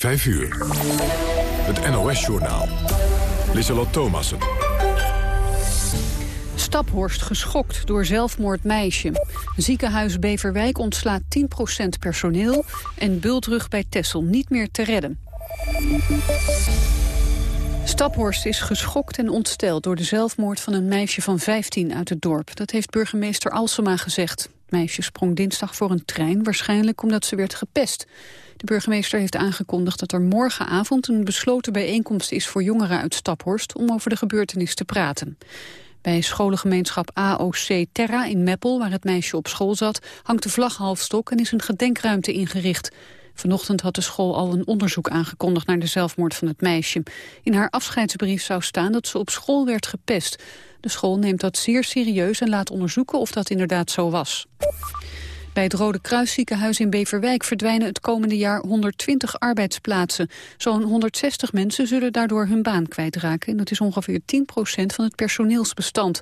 5 uur. Het NOS-journaal. Lissalot Thomassen. Staphorst geschokt door zelfmoord meisje. Ziekenhuis Beverwijk ontslaat 10% personeel... en bultrug bij Tessel niet meer te redden. Staphorst is geschokt en ontsteld door de zelfmoord van een meisje van 15 uit het dorp. Dat heeft burgemeester Alsema gezegd. Meisje sprong dinsdag voor een trein, waarschijnlijk omdat ze werd gepest. De burgemeester heeft aangekondigd dat er morgenavond een besloten bijeenkomst is voor jongeren uit Staphorst om over de gebeurtenis te praten. Bij scholengemeenschap AOC Terra in Meppel, waar het meisje op school zat, hangt de vlaghalfstok en is een gedenkruimte ingericht. Vanochtend had de school al een onderzoek aangekondigd naar de zelfmoord van het meisje. In haar afscheidsbrief zou staan dat ze op school werd gepest. De school neemt dat zeer serieus en laat onderzoeken of dat inderdaad zo was. Bij het Rode Kruisziekenhuis in Beverwijk verdwijnen het komende jaar 120 arbeidsplaatsen. Zo'n 160 mensen zullen daardoor hun baan kwijtraken. En dat is ongeveer 10% van het personeelsbestand.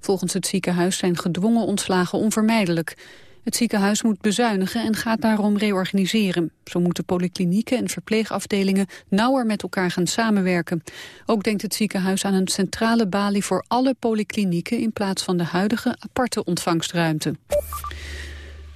Volgens het ziekenhuis zijn gedwongen ontslagen onvermijdelijk. Het ziekenhuis moet bezuinigen en gaat daarom reorganiseren. Zo moeten polyklinieken en verpleegafdelingen nauwer met elkaar gaan samenwerken. Ook denkt het ziekenhuis aan een centrale balie voor alle polyklinieken... in plaats van de huidige aparte ontvangstruimte.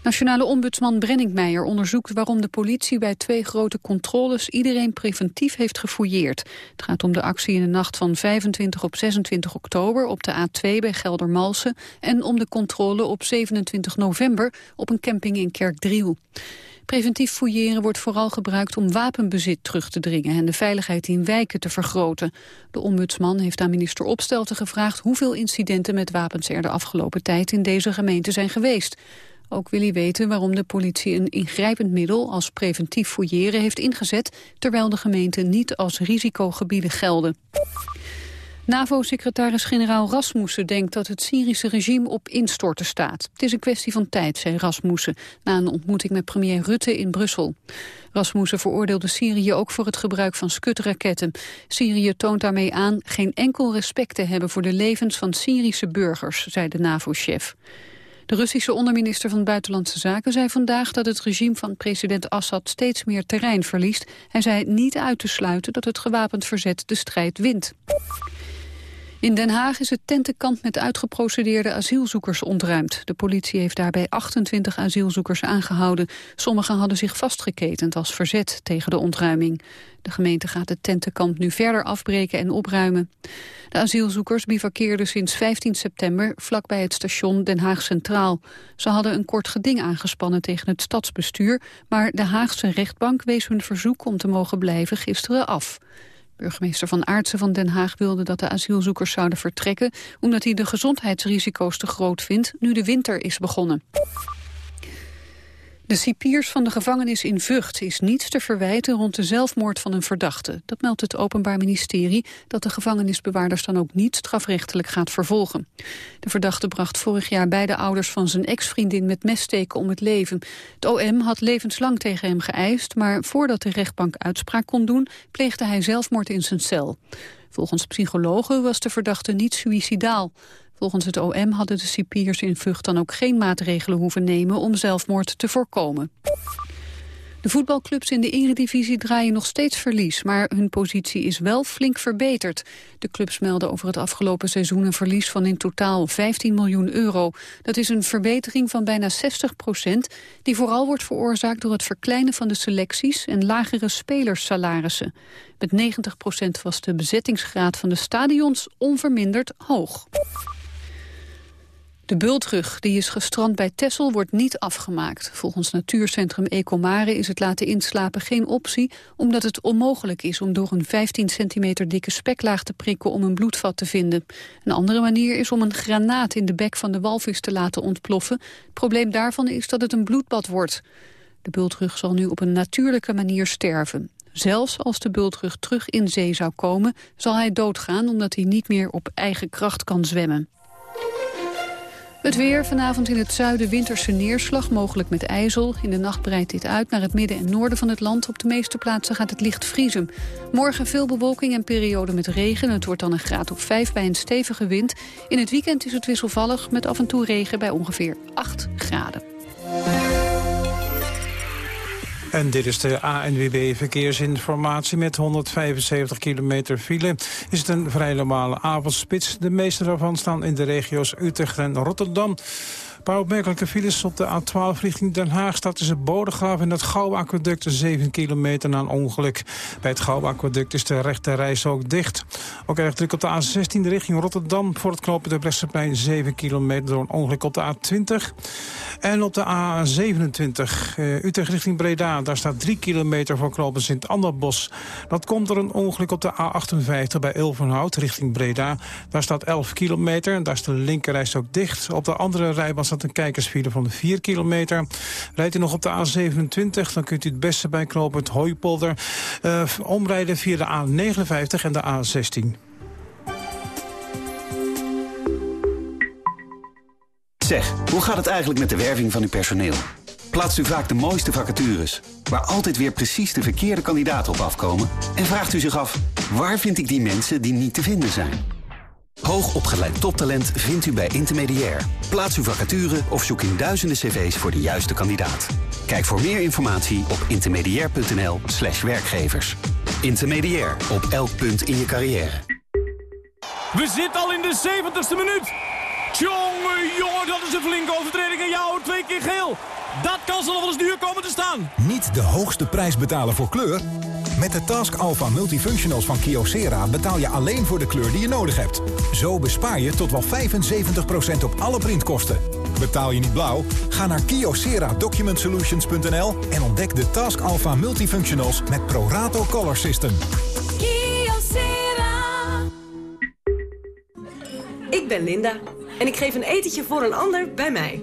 Nationale ombudsman Brenningmeijer onderzoekt waarom de politie bij twee grote controles iedereen preventief heeft gefouilleerd. Het gaat om de actie in de nacht van 25 op 26 oktober op de A2 bij Geldermalsen en om de controle op 27 november op een camping in Kerkdriel. Preventief fouilleren wordt vooral gebruikt om wapenbezit terug te dringen en de veiligheid in wijken te vergroten. De ombudsman heeft aan minister Opstelten gevraagd hoeveel incidenten met wapens er de afgelopen tijd in deze gemeente zijn geweest. Ook wil hij weten waarom de politie een ingrijpend middel als preventief fouilleren heeft ingezet, terwijl de gemeenten niet als risicogebieden gelden. NAVO-secretaris-generaal Rasmussen denkt dat het Syrische regime op instorten staat. Het is een kwestie van tijd, zei Rasmussen, na een ontmoeting met premier Rutte in Brussel. Rasmussen veroordeelde Syrië ook voor het gebruik van skutraketten. Syrië toont daarmee aan geen enkel respect te hebben voor de levens van Syrische burgers, zei de NAVO-chef. De Russische onderminister van Buitenlandse Zaken zei vandaag dat het regime van president Assad steeds meer terrein verliest. Hij zei niet uit te sluiten dat het gewapend verzet de strijd wint. In Den Haag is het tentenkamp met uitgeprocedeerde asielzoekers ontruimd. De politie heeft daarbij 28 asielzoekers aangehouden. Sommigen hadden zich vastgeketend als verzet tegen de ontruiming. De gemeente gaat het tentenkamp nu verder afbreken en opruimen. De asielzoekers bivakkeerden sinds 15 september vlakbij het station Den Haag Centraal. Ze hadden een kort geding aangespannen tegen het stadsbestuur... maar de Haagse rechtbank wees hun verzoek om te mogen blijven gisteren af. Burgemeester Van Aartsen van Den Haag wilde dat de asielzoekers zouden vertrekken... omdat hij de gezondheidsrisico's te groot vindt nu de winter is begonnen. De cipiers van de gevangenis in Vught is niets te verwijten rond de zelfmoord van een verdachte. Dat meldt het Openbaar Ministerie dat de gevangenisbewaarders dan ook niet strafrechtelijk gaat vervolgen. De verdachte bracht vorig jaar beide ouders van zijn ex-vriendin met messteken om het leven. Het OM had levenslang tegen hem geëist, maar voordat de rechtbank uitspraak kon doen, pleegde hij zelfmoord in zijn cel. Volgens psychologen was de verdachte niet suïcidaal. Volgens het OM hadden de cipiers in Vught dan ook geen maatregelen hoeven nemen om zelfmoord te voorkomen. De voetbalclubs in de eredivisie draaien nog steeds verlies, maar hun positie is wel flink verbeterd. De clubs melden over het afgelopen seizoen een verlies van in totaal 15 miljoen euro. Dat is een verbetering van bijna 60 procent, die vooral wordt veroorzaakt door het verkleinen van de selecties en lagere spelerssalarissen. Met 90 procent was de bezettingsgraad van de stadions onverminderd hoog. De bultrug die is gestrand bij Tessel wordt niet afgemaakt. Volgens natuurcentrum Ecomare is het laten inslapen geen optie... omdat het onmogelijk is om door een 15 centimeter dikke speklaag te prikken... om een bloedvat te vinden. Een andere manier is om een granaat in de bek van de walvis te laten ontploffen. Het probleem daarvan is dat het een bloedbad wordt. De bultrug zal nu op een natuurlijke manier sterven. Zelfs als de bultrug terug in zee zou komen, zal hij doodgaan... omdat hij niet meer op eigen kracht kan zwemmen. Het weer, vanavond in het zuiden winterse neerslag, mogelijk met ijzel. In de nacht breidt dit uit naar het midden en noorden van het land. Op de meeste plaatsen gaat het licht vriezen. Morgen veel bewolking en periode met regen. Het wordt dan een graad of 5 bij een stevige wind. In het weekend is het wisselvallig met af en toe regen bij ongeveer 8 graden. En dit is de ANWB Verkeersinformatie met 175 kilometer file. Is het een vrij normale avondspits. De meeste daarvan staan in de regio's Utrecht en Rotterdam paar opmerkelijke files op de A12 richting Den Haag... staat tussen Bodegraaf en het Gouwaquaduct 7 kilometer na een ongeluk. Bij het Gouwaquaduct is de rechte reis ook dicht. Ook erg druk op de A16 richting Rotterdam... voor het de Bresseplein 7 kilometer door een ongeluk op de A20. En op de A27 uh, eh, Utrecht richting Breda... daar staat 3 kilometer voor knopen Sint-Anderbos. Dat komt door een ongeluk op de A58 bij Ilvenhout richting Breda. Daar staat 11 kilometer en daar is de linkerreis ook dicht. Op de andere rijbaan staat een kijkersfile van 4 kilometer. Rijdt u nog op de A27, dan kunt u het beste bij knopen het Hooipolder... Uh, omrijden via de A59 en de A16. Zeg, hoe gaat het eigenlijk met de werving van uw personeel? Plaatst u vaak de mooiste vacatures, waar altijd weer precies de verkeerde kandidaten op afkomen? En vraagt u zich af, waar vind ik die mensen die niet te vinden zijn? Hoogopgeleid toptalent vindt u bij Intermediair. Plaats uw vacature of zoek in duizenden cv's voor de juiste kandidaat. Kijk voor meer informatie op intermediair.nl slash werkgevers. Intermediair, op elk punt in je carrière. We zitten al in de 70ste minuut. Tjonge, jongen, dat is een flinke overtreding. En jou twee keer geel. Dat kan ze nog wel eens duur komen te staan. Niet de hoogste prijs betalen voor kleur? Met de Task Alpha Multifunctionals van Kyocera betaal je alleen voor de kleur die je nodig hebt. Zo bespaar je tot wel 75% op alle printkosten. Betaal je niet blauw? Ga naar kyocera-document-solutions.nl en ontdek de Task Alpha Multifunctionals met ProRato Color System. Kyocera. Ik ben Linda en ik geef een etentje voor een ander bij mij.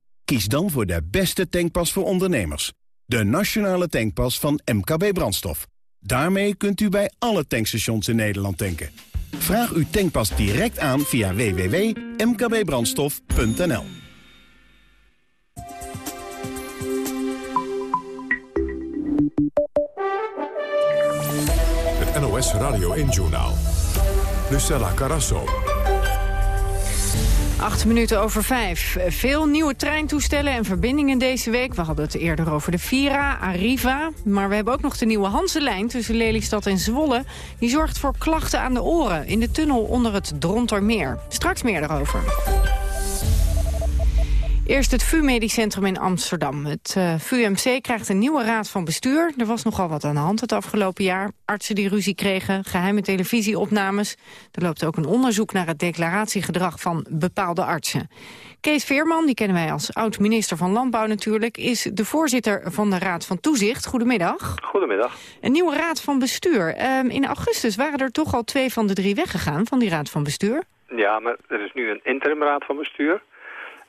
Kies dan voor de beste tankpas voor ondernemers. De nationale tankpas van MKB Brandstof. Daarmee kunt u bij alle tankstations in Nederland tanken. Vraag uw tankpas direct aan via www.mkbbrandstof.nl Het NOS Radio 1 Journaal. Lucella Carasso. Acht minuten over vijf. Veel nieuwe treintoestellen en verbindingen deze week. We hadden het eerder over de Vira, Arriva. Maar we hebben ook nog de nieuwe Hanselijn tussen Lelystad en Zwolle. Die zorgt voor klachten aan de oren in de tunnel onder het Drontermeer. Straks meer daarover. Eerst het VU Medisch Centrum in Amsterdam. Het uh, eh, VUMC krijgt een nieuwe raad van bestuur. Er was nogal wat aan de hand het afgelopen jaar. Artsen die ruzie kregen, geheime televisieopnames. Er loopt ook een onderzoek naar het declaratiegedrag van bepaalde artsen. Kees Veerman, die kennen wij als oud-minister van Landbouw natuurlijk... is de voorzitter van de Raad van Toezicht. Goedemiddag. Goedemiddag. Een nieuwe Raad van Bestuur. Um, in augustus waren er toch al twee van de drie weggegaan van die Raad van Bestuur? Ja, maar er is nu een interim Raad van Bestuur...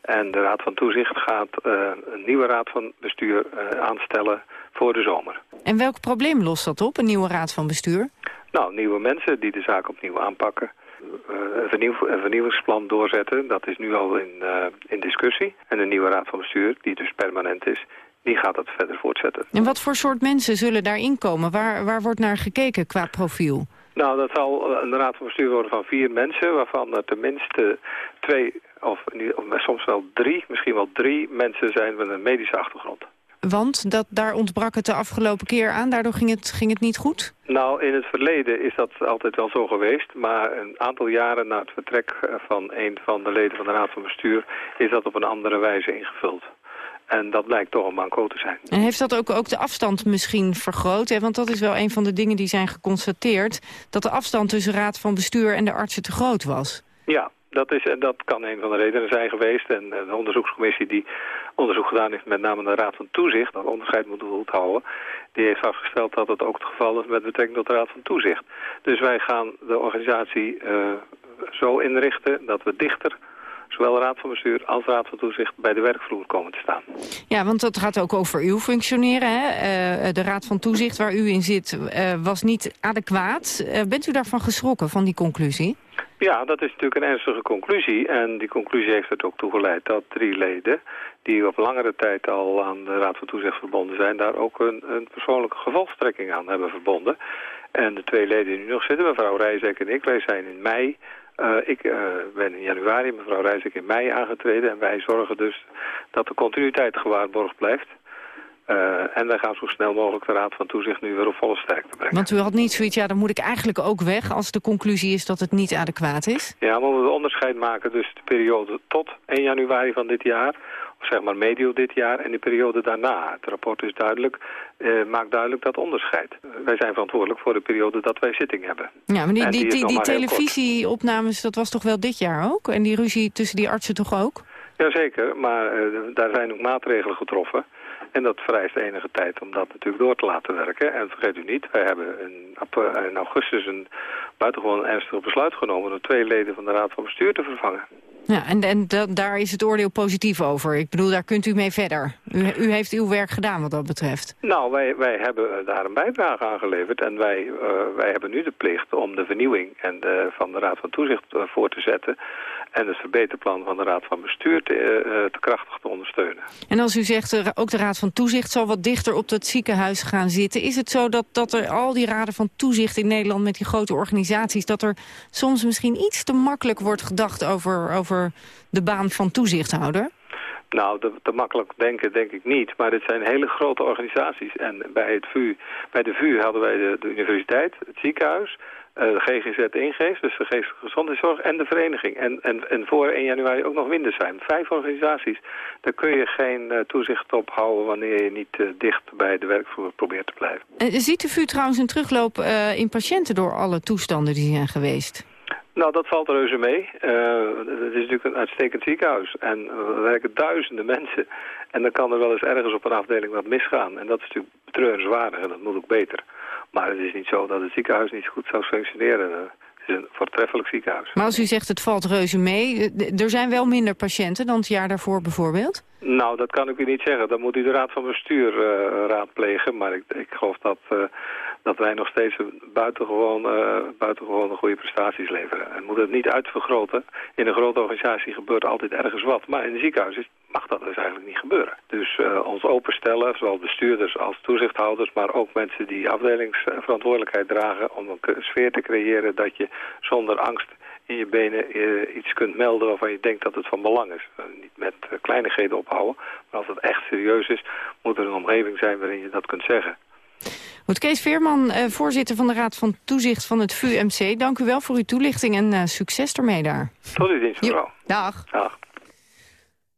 En de Raad van Toezicht gaat uh, een nieuwe Raad van Bestuur uh, aanstellen voor de zomer. En welk probleem lost dat op, een nieuwe Raad van Bestuur? Nou, nieuwe mensen die de zaak opnieuw aanpakken. Uh, een, vernieuw, een, vernieuwingsplan doorzetten, dat is nu al in, in discussie. En een nieuwe Raad van Bestuur, die dus permanent is, die gaat dat verder voortzetten. En wat voor soort mensen zullen daarin komen? Waar, waar wordt naar gekeken qua profiel? Nou, dat zal een raad van bestuur worden van vier mensen... waarvan er tenminste twee of, of soms wel drie, misschien wel drie mensen zijn met een medische achtergrond. Want dat, daar ontbrak het de afgelopen keer aan, daardoor ging het, ging het niet goed? Nou, in het verleden is dat altijd wel zo geweest. Maar een aantal jaren na het vertrek van een van de leden van de Raad van Bestuur... is dat op een andere wijze ingevuld. En dat blijkt toch een manco te zijn. En heeft dat ook, ook de afstand misschien vergroot? Hè? Want dat is wel een van de dingen die zijn geconstateerd. Dat de afstand tussen raad van bestuur en de artsen te groot was. Ja, dat, is, dat kan een van de redenen zijn geweest. En de onderzoekscommissie die onderzoek gedaan heeft, met name de Raad van Toezicht, dat onderscheid moet goed houden, die heeft afgesteld dat het ook het geval is met betrekking tot de Raad van Toezicht. Dus wij gaan de organisatie uh, zo inrichten dat we dichter zowel Raad van Bestuur als Raad van Toezicht bij de werkvloer komen te staan. Ja, want dat gaat ook over uw functioneren. Hè? Uh, de Raad van Toezicht waar u in zit was niet adequaat. Bent u daarvan geschrokken, van die conclusie? Ja, dat is natuurlijk een ernstige conclusie. En die conclusie heeft er ook toe geleid dat drie leden... die op langere tijd al aan de Raad van Toezicht verbonden zijn... daar ook een, een persoonlijke gevolgstrekking aan hebben verbonden. En de twee leden die nu nog zitten, mevrouw Rijzek en ik... wij zijn in mei uh, ik uh, ben in januari, mevrouw Rijsik in mei aangetreden. En wij zorgen dus dat de continuïteit gewaarborgd blijft. Uh, en wij gaan zo snel mogelijk de Raad van Toezicht nu weer op volle sterkte brengen. Want u had niet zoiets, ja, dan moet ik eigenlijk ook weg... als de conclusie is dat het niet adequaat is? Ja, maar we moeten onderscheid maken dus de periode tot 1 januari van dit jaar zeg maar medio dit jaar en de periode daarna. Het rapport is duidelijk, uh, maakt duidelijk dat onderscheid. wij zijn verantwoordelijk voor de periode dat wij zitting hebben. Ja, maar die, die, die, die televisieopnames, dat was toch wel dit jaar ook? En die ruzie tussen die artsen toch ook? Jazeker, maar uh, daar zijn ook maatregelen getroffen. En dat vereist enige tijd om dat natuurlijk door te laten werken. En vergeet u niet, wij hebben in, in augustus een buitengewoon ernstig besluit genomen... door twee leden van de Raad van Bestuur te vervangen. Ja, en, en daar is het oordeel positief over. Ik bedoel, daar kunt u mee verder. U, u heeft uw werk gedaan wat dat betreft. Nou, wij, wij hebben daar een bijdrage aan geleverd. En wij, uh, wij hebben nu de plicht om de vernieuwing en de, van de Raad van Toezicht voor te zetten en het verbeterplan van de Raad van Bestuur te, uh, te krachtig te ondersteunen. En als u zegt, uh, ook de Raad van Toezicht zal wat dichter op dat ziekenhuis gaan zitten. Is het zo dat, dat er al die raden van toezicht in Nederland met die grote organisaties... dat er soms misschien iets te makkelijk wordt gedacht over, over de baan van toezichthouder? Nou, te, te, makkelijk denken denk ik niet. Maar dit zijn hele grote organisaties. En bij, het VU, bij de VU hadden wij de, de universiteit, het ziekenhuis de GGZ ingeeft, dus de geestelijke gezondheidszorg en de vereniging. En, en, en voor 1 januari ook nog Windersheim. Vijf organisaties. Daar kun je geen uh, toezicht op houden wanneer je niet uh, dicht bij de werkvloer probeert te blijven. ziet de VU trouwens een terugloop in patiënten door alle toestanden die zijn geweest? Nou, dat valt reuze mee. het is natuurlijk een uitstekend ziekenhuis. En er werken duizenden mensen. En dan kan er wel eens ergens op een afdeling wat misgaan. En dat is natuurlijk betreurenswaardig en dat moet ook beter. Maar het is niet zo dat het ziekenhuis niet goed zou functioneren. Het is een voortreffelijk ziekenhuis. Maar als u zegt het valt reuze mee, er zijn wel minder patiënten dan het jaar daarvoor bijvoorbeeld? Nou, dat kan ik u niet zeggen. Dan moet u de raad van bestuur uh, raadplegen. Maar ik, ik geloof dat, uh, dat wij nog steeds buitengewoon, uh, buitengewoon goede prestaties leveren. En moet het niet uitvergroten. In een grote organisatie gebeurt altijd ergens wat. Maar in een ziekenhuis is mag dat dus eigenlijk niet gebeuren. Dus uh, ons openstellen, zowel bestuurders als toezichthouders... maar ook mensen die afdelingsverantwoordelijkheid dragen... om een sfeer te creëren dat je zonder angst in je benen uh, iets kunt melden... waarvan je denkt dat het van belang is. Niet met kleinigheden ophouden, maar als het echt serieus is... moet er een omgeving zijn waarin je dat kunt zeggen. Goed, Kees Veerman, voorzitter van de Raad van Toezicht van het VUMC. Dank u wel voor uw toelichting en succes ermee daar. Tot uw dienst, mevrouw. Dag. Dag.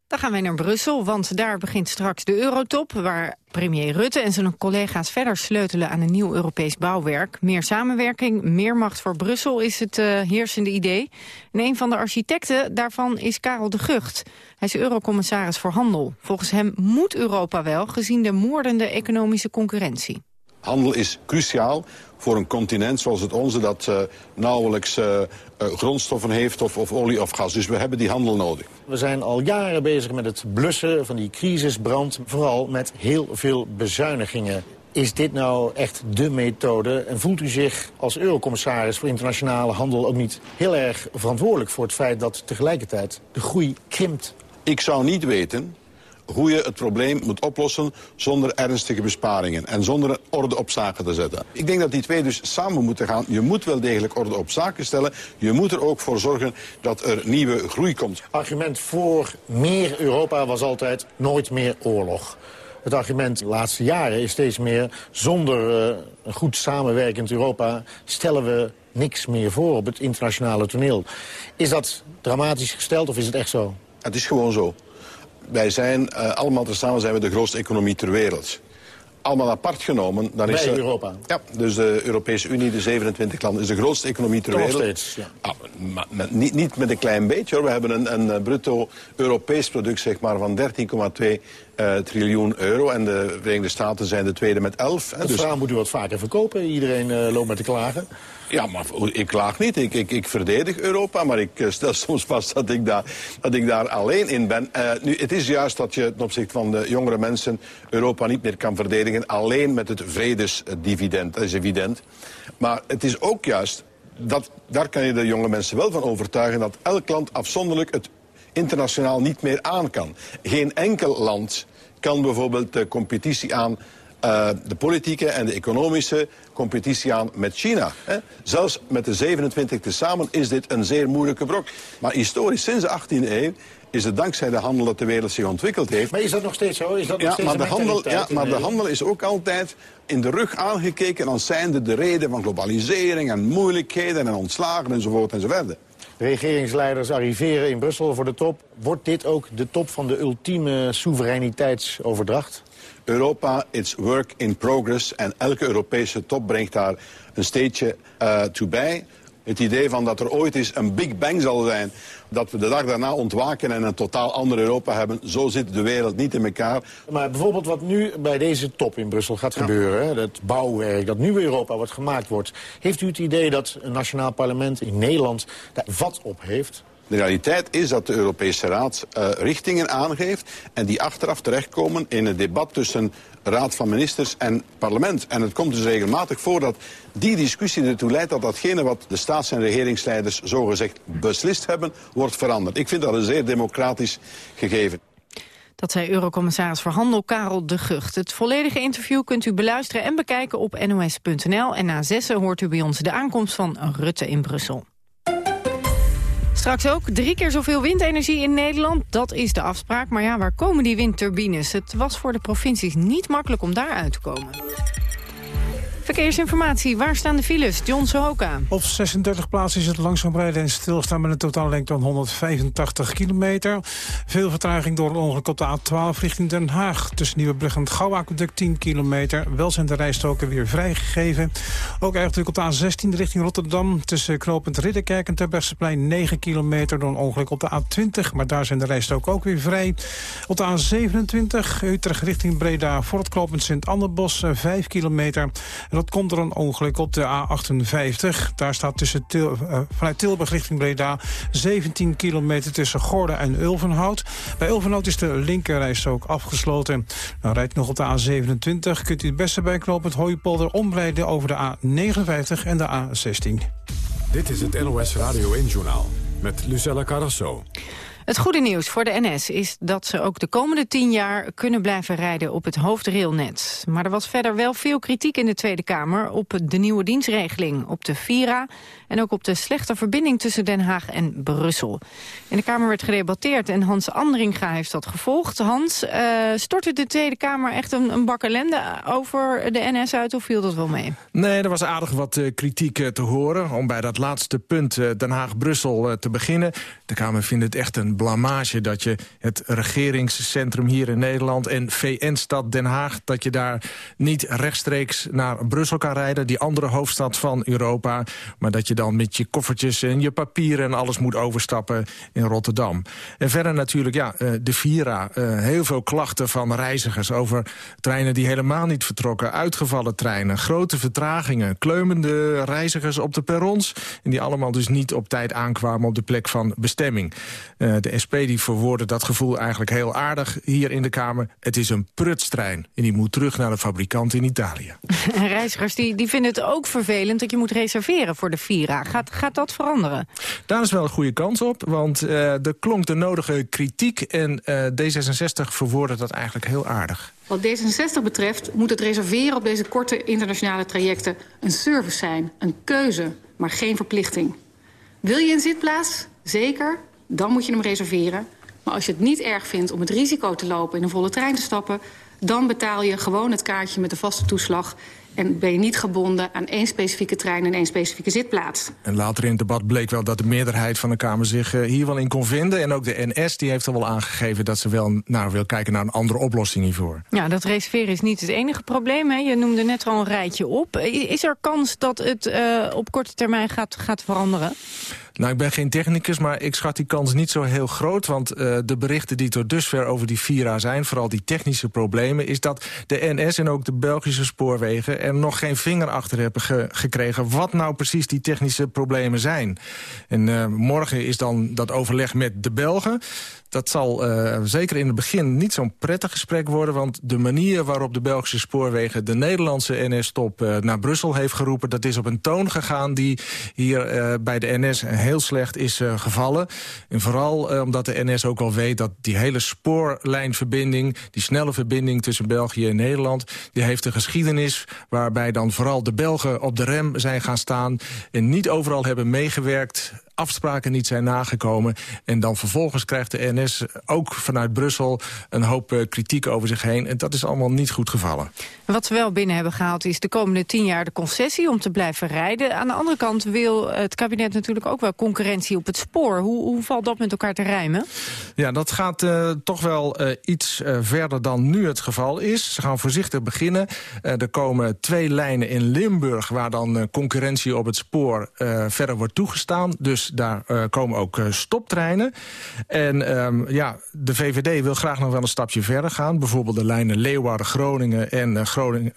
Dan gaan wij naar Brussel, want daar begint straks de eurotop... waar premier Rutte en zijn collega's verder sleutelen aan een nieuw Europees bouwwerk. Meer samenwerking, meer macht voor Brussel is het uh, heersende idee. En een van de architecten daarvan is Karel de Gucht. Hij is eurocommissaris voor Handel. Volgens hem moet Europa wel, gezien de moordende economische concurrentie. Handel is cruciaal voor een continent zoals het onze... dat uh, nauwelijks uh, uh, grondstoffen heeft of, of, olie of gas. Dus we hebben die handel nodig. We zijn al jaren bezig met het blussen van die crisisbrand. Vooral met heel veel bezuinigingen. Is dit nou echt de methode? En voelt u zich als eurocommissaris voor internationale handel... ook niet heel erg verantwoordelijk voor het feit dat tegelijkertijd de groei krimpt? Ik zou niet weten hoe je het probleem moet oplossen zonder ernstige besparingen en zonder orde op zaken te zetten. Ik denk dat die twee dus samen moeten gaan. Je moet wel degelijk orde op zaken stellen. Je moet er ook voor zorgen dat er nieuwe groei komt. Argument voor meer Europa was altijd nooit meer oorlog. Het argument de laatste jaren is steeds meer... zonder uh, een goed samenwerkend Europa stellen we niks meer voor op het internationale toneel. Is dat dramatisch gesteld of is het echt zo? Het is gewoon zo wij zijn uh, allemaal tezamen zijn we de grootste economie ter wereld allemaal apart genomen... Dan is Bij Europa? Ja, dus de Europese Unie, de 27 landen, is de grootste economie ter wereld. Steeds, ja. Ah, maar niet, niet met een klein beetje, hoor. We hebben een, een bruto Europees product zeg maar, van 13,2 uh, triljoen euro. En de Verenigde Staten zijn de tweede met 11. Hè, dus moet u wat vaker verkopen. Iedereen uh, loopt met te klagen. Ja, maar ik klaag niet. Ik, ik, ik verdedig Europa, maar ik eh, stel soms vast dat ik daar, dat ik daar alleen in ben. Uh, nu, het is juist dat je ten opzichte van de jongere mensen Europa niet meer kan verdedigen. Alleen met het vredesdividend, dat is evident. Maar het is ook juist, dat, daar kan je de jonge mensen wel van overtuigen... dat elk land afzonderlijk het internationaal niet meer aan kan. Geen enkel land kan bijvoorbeeld de competitie aan uh, de politieke en de economische competitie aan met China. Hè? Zelfs met de 27 tezamen is dit een zeer moeilijke brok. Maar historisch, sinds de 18e eeuw is het dankzij de handel dat de wereld zich ontwikkeld heeft. Maar is dat nog steeds zo? Is dat nog ja, steeds maar, de handel, ja, maar de handel is ook altijd in de rug aangekeken... als zijnde de reden van globalisering en moeilijkheden en ontslagen enzovoort enzovoort. Regeringsleiders arriveren in Brussel voor de top. Wordt dit ook de top van de ultieme soevereiniteitsoverdracht? Europa, it's work in progress. En elke Europese top brengt daar een steentje uh, toe bij. Het idee van dat er ooit eens een Big Bang zal zijn... dat we de dag daarna ontwaken en een totaal ander Europa hebben... zo zit de wereld niet in elkaar. Maar bijvoorbeeld wat nu bij deze top in Brussel gaat gebeuren... het bouwwerk, dat nieuwe Europa wat gemaakt wordt... heeft u het idee dat een nationaal parlement in Nederland daar wat op heeft? De realiteit is dat de Europese Raad uh, richtingen aangeeft... en die achteraf terechtkomen in het debat tussen Raad van Ministers en parlement. En het komt dus regelmatig voor dat die discussie ertoe leidt... dat datgene wat de staats- en regeringsleiders zogezegd beslist hebben... wordt veranderd. Ik vind dat een zeer democratisch gegeven. Dat zei Eurocommissaris voor Handel Karel de Gucht. Het volledige interview kunt u beluisteren en bekijken op nos.nl. En na zessen hoort u bij ons de aankomst van Rutte in Brussel. Straks ook drie keer zoveel windenergie in Nederland. Dat is de afspraak. Maar ja, waar komen die windturbines? Het was voor de provincies niet makkelijk om daar uit te komen. Verkeersinformatie, waar staan de files? John Sohoka. Op 36 plaatsen is het langzaam rijden en stilstaan... met een totaallengte van 185 kilometer. Veel vertraging door een ongeluk op de A12 richting Den Haag. Tussen Nieuwebrug en het Gouwaqueduct 10 kilometer. Wel zijn de rijstoken weer vrijgegeven. Ook erg druk op de A16 richting Rotterdam. Tussen knooppunt Ridderkerk en Terbrechtseplein 9 kilometer... door een ongeluk op de A20, maar daar zijn de rijstoken ook weer vrij. Op de A27 Utrecht richting Breda voor het knooppunt Sint-Annebos 5 kilometer dat komt er een ongeluk op de A58. Daar staat tussen Til, uh, vanuit Tilburg richting Breda 17 kilometer tussen Gordel en Ulvenhout. Bij Ulvenhout is de linkerreis ook afgesloten. Nou, rijdt nog op de A27. Kunt u het beste bij knooppunt Hooipolder omrijden over de A59 en de A16. Dit is het NOS Radio 1-journaal met Lucella Carrasso. Het goede nieuws voor de NS is dat ze ook de komende tien jaar kunnen blijven rijden op het hoofdrailnet. Maar er was verder wel veel kritiek in de Tweede Kamer op de nieuwe dienstregeling, op de Vira en ook op de slechte verbinding tussen Den Haag en Brussel. In de Kamer werd gedebatteerd en Hans Andringa heeft dat gevolgd. Hans, uh, stortte de Tweede Kamer echt een, een bak ellende over de NS uit of viel dat wel mee? Nee, er was aardig wat uh, kritiek uh, te horen om bij dat laatste punt Den Haag-Brussel te beginnen. De Kamer vindt het echt een blamage dat je het regeringscentrum hier in Nederland... en VN-stad Den Haag, dat je daar niet rechtstreeks naar Brussel kan rijden... die andere hoofdstad van Europa, maar dat je dan met je koffertjes en je papieren... en alles moet overstappen in Rotterdam. En verder natuurlijk, ja, eh, de Vira. Uh, heel veel klachten van reizigers over treinen die helemaal niet vertrokken. Uitgevallen treinen, grote vertragingen, kleumende reizigers op de perrons... en die allemaal dus niet op tijd aankwamen op de plek van bestemming. Uh, de SP die verwoordde dat gevoel eigenlijk heel aardig hier in de Kamer. Het is een prutstrein en die moet terug naar de fabrikant in Italië. Reizigers die, die vinden het ook vervelend dat je moet reserveren voor de Vira. Gaat, gaat dat veranderen? Daar is wel een goede kans op, want uh, er klonk de nodige kritiek... en uh, D66 verwoordde dat eigenlijk heel aardig. Wat D66 betreft moet het reserveren op deze korte internationale trajecten... een service zijn, een keuze, maar geen verplichting. Wil je een zitplaats? Zeker dan moet je hem reserveren. Maar als je het niet erg vindt om het risico te lopen in een volle trein te stappen... dan betaal je gewoon het kaartje met de vaste toeslag En ben je niet gebonden aan één specifieke trein en één specifieke zitplaats. En later in het debat bleek wel dat de meerderheid van de Kamer zich uh, hier wel in kon vinden. En ook de NS die heeft al wel aangegeven dat ze wel naar wil kijken naar een andere oplossing hiervoor. Ja, dat reserveren is niet het enige probleem. Hè. Je noemde net al een rijtje op. Is er kans dat het uh, op korte termijn gaat, gaat veranderen? Nou, ik ben geen technicus, maar ik schat die kans niet zo heel groot. Want uh, de berichten die tot dusver over die Vira zijn... vooral die technische problemen... is dat de NS en ook de Belgische spoorwegen... er nog geen vinger achter hebben ge gekregen... wat nou precies die technische problemen zijn. En uh, morgen is dan dat overleg met de Belgen. Dat zal uh, zeker in het begin niet zo'n prettig gesprek worden... want de manier waarop de Belgische spoorwegen... de Nederlandse NS-top uh, naar Brussel heeft geroepen... dat is op een toon gegaan die hier uh, bij de NS heel slecht is gevallen. En vooral omdat de NS ook al weet dat die hele spoorlijnverbinding... die snelle verbinding tussen België en Nederland... die heeft een geschiedenis waarbij dan vooral de Belgen op de rem zijn gaan staan... en niet overal hebben meegewerkt afspraken niet zijn nagekomen. En dan vervolgens krijgt de NS ook vanuit Brussel een hoop uh, kritiek over zich heen. En dat is allemaal niet goed gevallen. Wat we wel binnen hebben gehaald is de komende tien jaar de concessie om te blijven rijden. Aan de andere kant wil het kabinet natuurlijk ook wel concurrentie op het spoor. Hoe, hoe valt dat met elkaar te rijmen? Ja, dat gaat uh, toch wel uh, iets verder dan nu het geval is. Ze gaan voorzichtig beginnen. er komen twee lijnen in Limburg waar dan concurrentie op het spoor verder wordt toegestaan. Dus daar uh, komen ook uh, stoptreinen. En um, ja, de VVD wil graag nog wel een stapje verder gaan. Bijvoorbeeld de lijnen Leeuwarden-Groningen en uh, Groningen,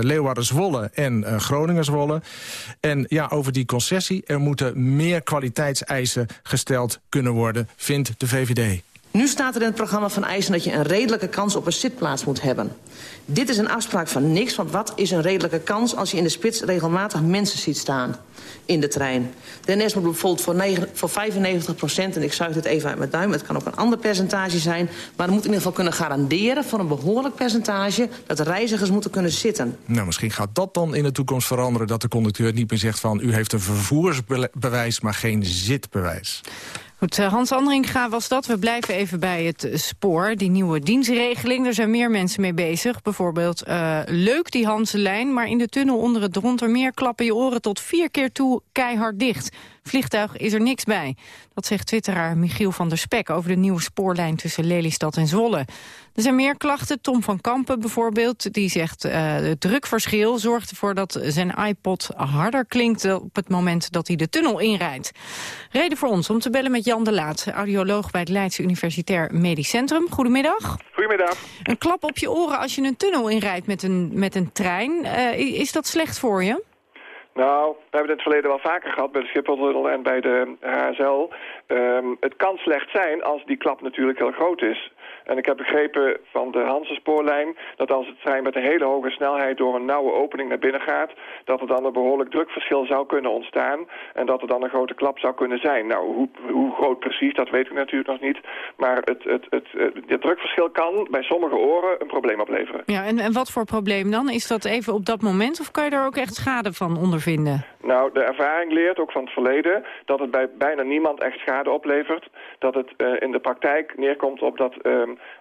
Leeuwarden-Zwolle en Groningen-Zwolle. En ja, over die concessie, er moeten meer kwaliteitseisen gesteld kunnen worden, vindt de VVD. Nu staat er in het programma van eisen dat je een redelijke kans op een zitplaats moet hebben. Dit is een afspraak van niks, want wat is een redelijke kans als je in de spits regelmatig mensen ziet staan in de trein? De moet bijvoorbeeld voor, 9, voor 95 procent, en ik zuig het even uit mijn duim, het kan ook een ander percentage zijn, maar er moet in ieder geval kunnen garanderen voor een behoorlijk percentage dat reizigers moeten kunnen zitten. Nou, misschien gaat dat dan in de toekomst veranderen dat de conducteur niet meer zegt van u heeft een vervoersbewijs, maar geen zitbewijs. Goed, eh, Hans Andringa was dat. We blijven even bij het spoor, die nieuwe dienstregeling. Er zijn meer mensen mee bezig. Bijvoorbeeld, uh, leuk die Hanselijn, maar in de tunnel onder het Drontermeer... klappen je oren tot vier keer toe keihard dicht. Vliegtuig is er niks bij. Dat zegt twitteraar Michiel van der Spek over de nieuwe spoorlijn tussen Lelystad en Zwolle. Er zijn meer klachten. Tom van Kampen bijvoorbeeld, die zegt uh, het drukverschil zorgt ervoor dat zijn iPod harder klinkt op het moment dat hij de tunnel inrijdt. Reden voor ons om te bellen met Jan de Laat, audioloog bij het Leidse Universitair Medisch Centrum. Goedemiddag. Goedemiddag. Een klap op je oren als je een tunnel inrijdt met een, met een trein. Uh, is dat slecht voor je? Nou, we hebben het in het verleden wel vaker gehad bij de Schipholtunnel en bij de HSL. Um, het kan slecht zijn als die klap natuurlijk heel groot is. En ik heb begrepen van de Hanse-spoorlijn dat als het trein met een hele hoge snelheid door een nauwe opening naar binnen gaat, dat er dan een behoorlijk drukverschil zou kunnen ontstaan en dat er dan een grote klap zou kunnen zijn. Nou, hoe, hoe groot precies, dat weet ik natuurlijk nog niet. Maar het, het, het, het, drukverschil kan bij sommige oren een probleem opleveren. Ja, en, en wat voor probleem dan? Is dat even op dat moment of kan je daar ook echt schade van ondervinden? Nou, de ervaring leert, ook van het verleden, dat het bij bijna niemand echt schade oplevert. Dat het uh, in de praktijk neerkomt op dat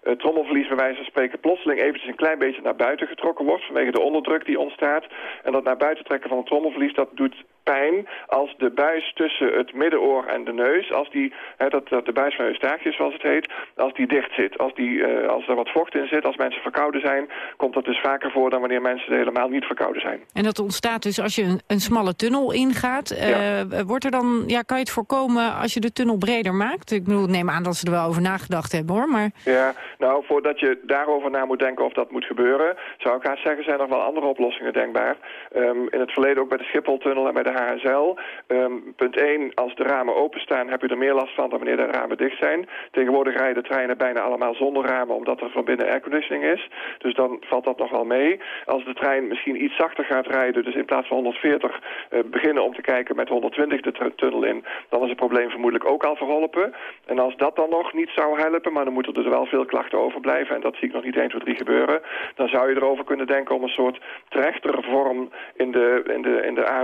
het trommelverlies bij wijze van spreken plotseling eventjes een klein beetje naar buiten getrokken wordt vanwege de onderdruk die ontstaat. En dat naar buiten trekken van het trommelverlies, dat doet pijn als de buis tussen het middenoor en de neus, als die, hè, dat, dat de buis van Eustachius zoals het heet, als die dicht zit. Als, die, uh, als er wat vocht in zit, als mensen verkouden zijn, komt dat dus vaker voor dan wanneer mensen helemaal niet verkouden zijn. En dat ontstaat dus als je een, een smalle tunnel ingaat. Uh, ja. Wordt er dan, ja, kan je het voorkomen als je de tunnel breder maakt? Ik bedoel, neem aan dat ze er wel over nagedacht hebben hoor, maar... Ja, nou, voordat je daarover na moet denken of dat moet gebeuren, zou ik haast zeggen, zijn er wel andere oplossingen denkbaar. Um, in het verleden ook bij de Schipholtunnel en bij de HSL. Um, punt 1, als de ramen openstaan heb je er meer last van dan wanneer de ramen dicht zijn. Tegenwoordig rijden de treinen bijna allemaal zonder ramen omdat er van binnen airconditioning is. Dus dan valt dat nog wel mee. Als de trein misschien iets zachter gaat rijden, dus in plaats van 140 uh, beginnen om te kijken met 120 de tunnel in, dan is het probleem vermoedelijk ook al verholpen. En als dat dan nog niet zou helpen, maar dan moeten er dus wel veel klachten overblijven, en dat zie ik nog niet 1, 2, 3 gebeuren, dan zou je erover kunnen denken om een soort trechtere vorm in de, in de, in de uh,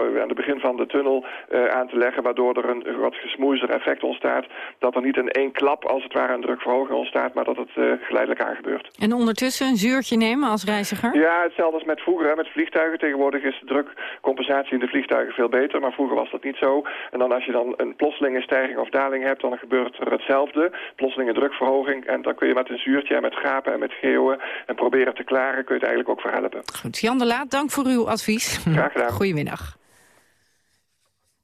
aan het begin van de tunnel uh, aan te leggen... waardoor er een wat gesmoeizer effect ontstaat. Dat er niet in één klap als het ware een drukverhoging ontstaat... maar dat het uh, geleidelijk aangebeurt. En ondertussen een zuurtje nemen als reiziger? Ja, hetzelfde als met vroeger. Hè, met vliegtuigen tegenwoordig is de drukcompensatie in de vliegtuigen veel beter. Maar vroeger was dat niet zo. En dan als je dan een plotselinge stijging of daling hebt... dan gebeurt er hetzelfde. Plotselinge drukverhoging. En dan kun je met een zuurtje en met gapen en met geeuwen... en proberen te klaren, kun je het eigenlijk ook verhelpen. Goed, Jan de Laat, dank voor uw advies. Graag gedaan. Goedemiddag.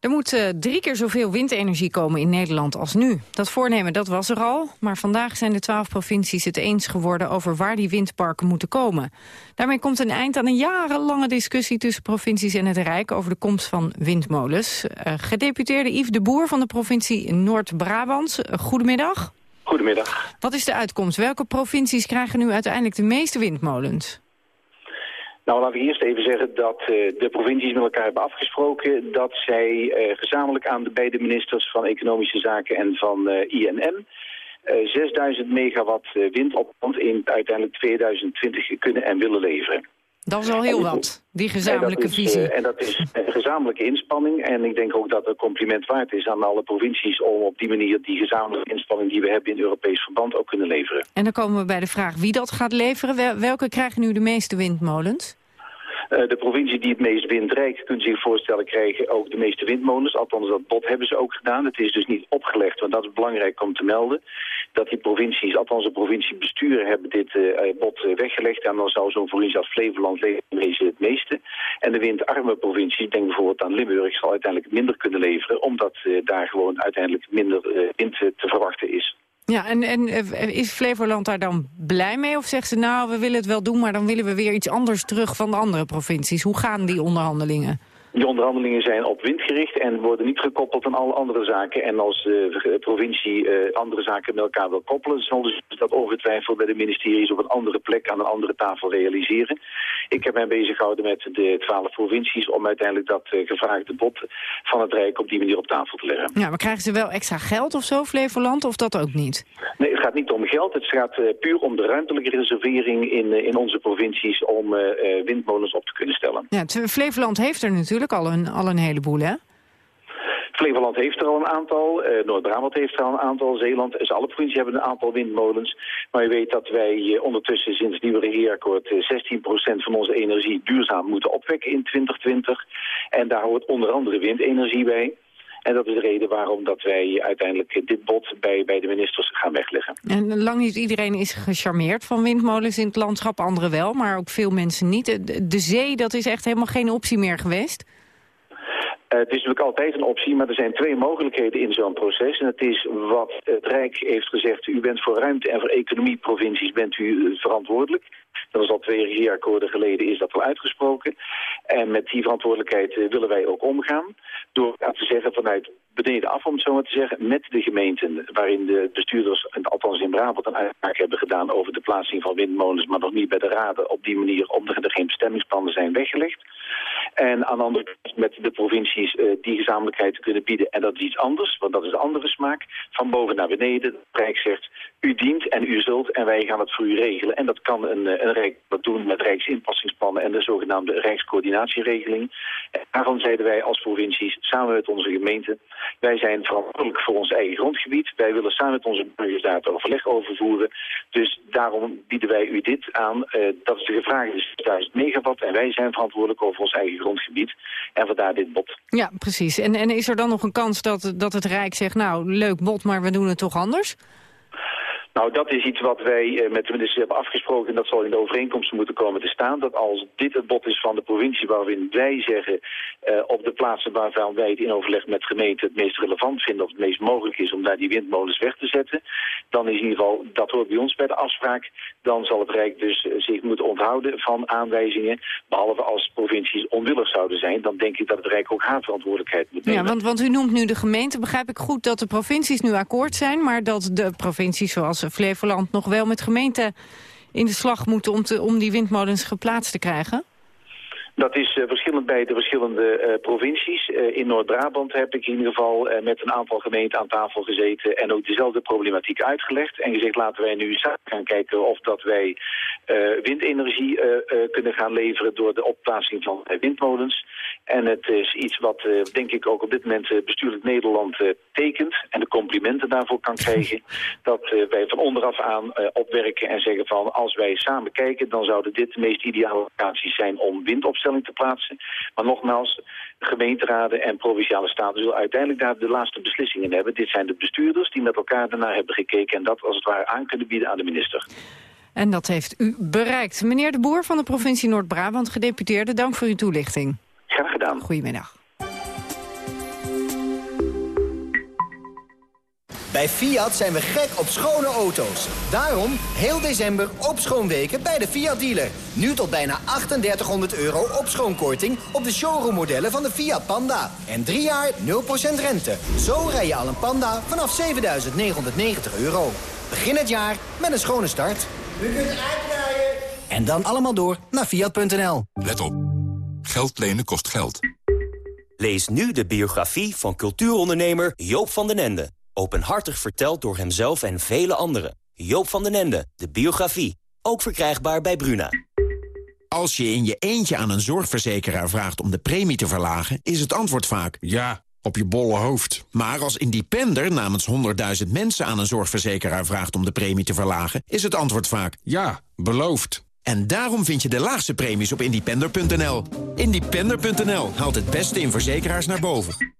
Er moet uh, drie keer zoveel windenergie komen in Nederland als nu. Dat voornemen dat was er al, maar vandaag zijn de twaalf provincies het eens geworden over waar die windparken moeten komen. Daarmee komt een eind aan een jarenlange discussie tussen provincies en het Rijk over de komst van windmolens. Uh, gedeputeerde Yves de Boer van de provincie Noord-Brabant, uh, goedemiddag. Goedemiddag. Wat is de uitkomst? Welke provincies krijgen nu uiteindelijk de meeste windmolens? Nou, laten we eerst even zeggen dat uh, de provincies met elkaar hebben afgesproken... dat zij uh, gezamenlijk aan de beide ministers van Economische Zaken en van uh, INM... 6000 megawatt windopland in uiteindelijk 2020 kunnen en willen leveren. Dat is al heel wat, die gezamenlijke en is, visie. en dat is een gezamenlijke inspanning. En ik denk ook dat het compliment waard is aan alle provincies... om op die manier die gezamenlijke inspanning die we hebben in Europees verband ook kunnen leveren. En dan komen we bij de vraag wie dat gaat leveren. Welke krijgen nu de meeste windmolens? Uh, de provincie die het meest windrijk, kunt zich voorstellen, krijgen ook de meeste windmolens. Althans, dat bod hebben ze ook gedaan. Het is dus niet opgelegd, want dat is belangrijk om te melden. Dat die provincies, althans de provinciebesturen, hebben dit uh, bod weggelegd. En dan zou zo'n provincie als Flevoland lezen het meeste. En de windarme provincie, denk bijvoorbeeld aan Limburg, zal uiteindelijk minder kunnen leveren. Omdat daar gewoon uiteindelijk minder wind te verwachten is. Ja, en, en is Flevoland daar dan blij mee? Of zegt ze, nou, we willen het wel doen... maar dan willen we weer iets anders terug van de andere provincies? Hoe gaan die onderhandelingen? Die onderhandelingen zijn op wind gericht en worden niet gekoppeld aan alle andere zaken. En als de provincie uh, andere zaken met elkaar wil koppelen... zal dus dat ongetwijfeld bij de ministeries op een andere plek aan een andere tafel realiseren. Ik heb mij bezig gehouden met de twaalf provincies... om uiteindelijk dat uh, gevraagde bod van het Rijk op die manier op tafel te leggen. Ja, maar krijgen ze wel extra geld of zo, Flevoland, of dat ook niet? Nee, het gaat niet om geld. Het gaat uh, puur om de ruimtelijke reservering in, in onze provincies... om windmolens op te kunnen stellen. Ja, Flevoland heeft er natuurlijk al een, al een heleboel, hè? Flevoland heeft er al een aantal, uh, Noord-Brabant heeft er al een aantal, Zeeland, dus alle provincies hebben een aantal windmolens. Maar je weet dat wij uh, ondertussen sinds het nieuwe regeerakkoord uh, 16% van onze energie duurzaam moeten opwekken in 2020. En daar hoort onder andere windenergie bij. En dat is de reden waarom dat wij uiteindelijk dit bod bij, bij de ministers gaan wegleggen. En lang niet iedereen is gecharmeerd van windmolens in het landschap, anderen wel, maar ook veel mensen niet. De, de zee, dat is echt helemaal geen optie meer geweest? Uh, het is natuurlijk altijd een optie, maar er zijn twee mogelijkheden in zo'n proces. En het is wat het Rijk heeft gezegd, u bent voor ruimte en voor economieprovincies bent u uh, verantwoordelijk. Dat is al twee regeerakkoorden geleden is dat al uitgesproken. En met die verantwoordelijkheid uh, willen wij ook omgaan. Door te zeggen vanuit beneden af, om het zo maar te zeggen, met de gemeenten... waarin de bestuurders, althans in Brabant, een uitspraak hebben gedaan... over de plaatsing van windmolens, maar nog niet bij de raden op die manier... omdat er geen bestemmingsplannen zijn weggelegd. En aan de andere kant met de provincies uh, die gezamenlijkheid te kunnen bieden. En dat is iets anders, want dat is de andere smaak. Van boven naar beneden. Het Rijk zegt, u dient en u zult en wij gaan het voor u regelen. En dat kan een, een Rijk dat doen met Rijksinpassingsplannen en de zogenaamde Rijkscoördinatieregeling. Daarvan zeiden wij als provincies, samen met onze gemeenten... wij zijn verantwoordelijk voor ons eigen grondgebied. Wij willen samen met onze burgers daar het overleg over voeren. Dus daarom bieden wij u dit aan. Uh, dat is de gevraagde 6000 megawatt en wij zijn verantwoordelijk over ons eigen grondgebied. En vandaar dit bod. Ja, precies. En, en is er dan nog een kans dat, dat het Rijk zegt... nou, leuk bod, maar we doen het toch anders? Nou, dat is iets wat wij uh, met de minister hebben afgesproken... en dat zal in de overeenkomsten moeten komen te staan... dat als dit het bod is van de provincie waarin wij zeggen... Uh, op de plaatsen waarvan wij het in overleg met gemeenten het meest relevant vinden... of het meest mogelijk is om daar die windmolens weg te zetten... dan is in ieder geval, dat hoort bij ons bij de afspraak... dan zal het Rijk dus uh, zich moeten onthouden van aanwijzingen... behalve als provincies onwillig zouden zijn... dan denk ik dat het Rijk ook haar verantwoordelijkheid moet nemen. Ja, want, want u noemt nu de gemeente. Begrijp ik goed dat de provincies nu akkoord zijn... maar dat de provincies zoals Flevoland nog wel met gemeenten in de slag moeten om, te, om die windmolens geplaatst te krijgen? Dat is uh, verschillend bij de verschillende uh, provincies. Uh, in Noord-Brabant heb ik in ieder geval met een aantal gemeenten aan tafel gezeten en ook dezelfde problematiek uitgelegd. En gezegd laten wij nu samen gaan kijken of dat wij windenergie kunnen gaan leveren door de opplaatsing van windmolens. En het is iets wat denk ik ook op dit moment bestuurlijk Nederland tekent en de complimenten daarvoor kan krijgen. dat wij van onderaf aan opwerken en zeggen van als wij samen kijken dan zouden dit de meest ideale locaties zijn om windopstellingen te plaatsen. Maar nogmaals, gemeenteraden en provinciale staten zullen uiteindelijk daar de laatste beslissingen hebben. Dit zijn de bestuurders die met elkaar daarnaar hebben gekeken en dat als het ware aan kunnen bieden aan de minister. En dat heeft u bereikt. Meneer de Boer van de provincie Noord-Brabant, gedeputeerde, dank voor uw toelichting. Graag gedaan. Goedemiddag. Bij Fiat zijn we gek op schone auto's. Daarom heel december opschoonweken bij de Fiat dealer. Nu tot bijna 3800 euro opschoonkorting op de showroommodellen van de Fiat Panda. En drie jaar 0% rente. Zo rij je al een Panda vanaf 7990 euro. Begin het jaar met een schone start. U kunt uitrijden. En dan allemaal door naar Fiat.nl. Let op. Geld lenen kost geld. Lees nu de biografie van cultuurondernemer Joop van den Ende. Openhartig verteld door hemzelf en vele anderen. Joop van den Ende, de biografie. Ook verkrijgbaar bij Bruna. Als je in je eentje aan een zorgverzekeraar vraagt om de premie te verlagen... is het antwoord vaak ja, op je bolle hoofd. Maar als independer namens 100.000 mensen aan een zorgverzekeraar vraagt om de premie te verlagen... is het antwoord vaak ja, beloofd. En daarom vind je de laagste premies op independer.nl. Independer.nl haalt het beste in verzekeraars naar boven.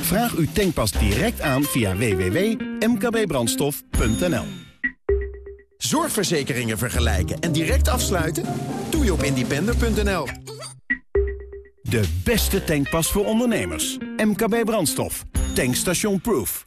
Vraag uw tankpas direct aan via www.mkbbrandstof.nl Zorgverzekeringen vergelijken en direct afsluiten? Doe je op independer.nl. De beste tankpas voor ondernemers. MKB Brandstof. Tankstation Proof.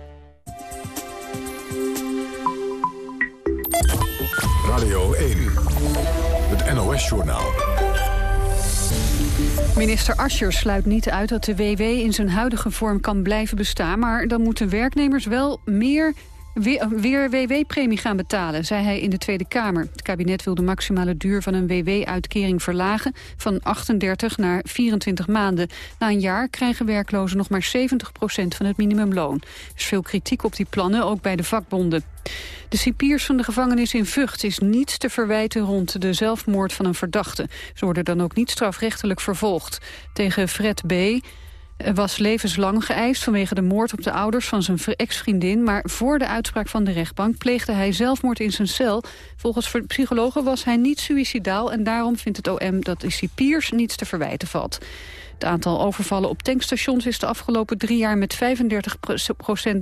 Minister Ascher sluit niet uit dat de WW in zijn huidige vorm kan blijven bestaan... maar dan moeten werknemers wel meer weer, WW-premie gaan betalen, zei hij in de Tweede Kamer. Het kabinet wil de maximale duur van een WW-uitkering verlagen... van 38 naar 24 maanden. Na een jaar krijgen werklozen nog maar 70% van het minimumloon. Er is veel kritiek op die plannen, ook bij de vakbonden. De cipiers van de gevangenis in Vught is niets te verwijten rond de zelfmoord van een verdachte. Ze worden dan ook niet strafrechtelijk vervolgd. Tegen Fred B was levenslang geëist vanwege de moord op de ouders van zijn ex-vriendin. Maar voor de uitspraak van de rechtbank pleegde hij zelfmoord in zijn cel. Volgens psychologen was hij niet suïcidaal en daarom vindt het OM dat de cipiers niets te verwijten valt. Het aantal overvallen op tankstations is de afgelopen drie jaar met 35%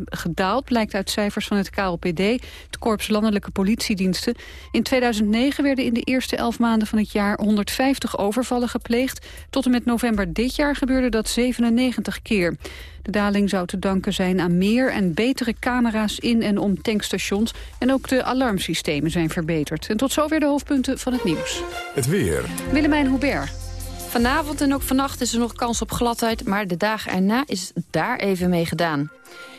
gedaald, blijkt uit cijfers van het KLPD, het Korps Landelijke Politiediensten. In 2009 werden in de eerste elf maanden van het jaar 150 overvallen gepleegd. Tot en met november dit jaar gebeurde dat 97 keer. De daling zou te danken zijn aan meer en betere camera's in en om tankstations. En ook de alarmsystemen zijn verbeterd. En tot zover de hoofdpunten van het nieuws. Het weer. Willemijn Hubert. Vanavond en ook vannacht is er nog kans op gladheid... maar de dagen erna is daar even mee gedaan.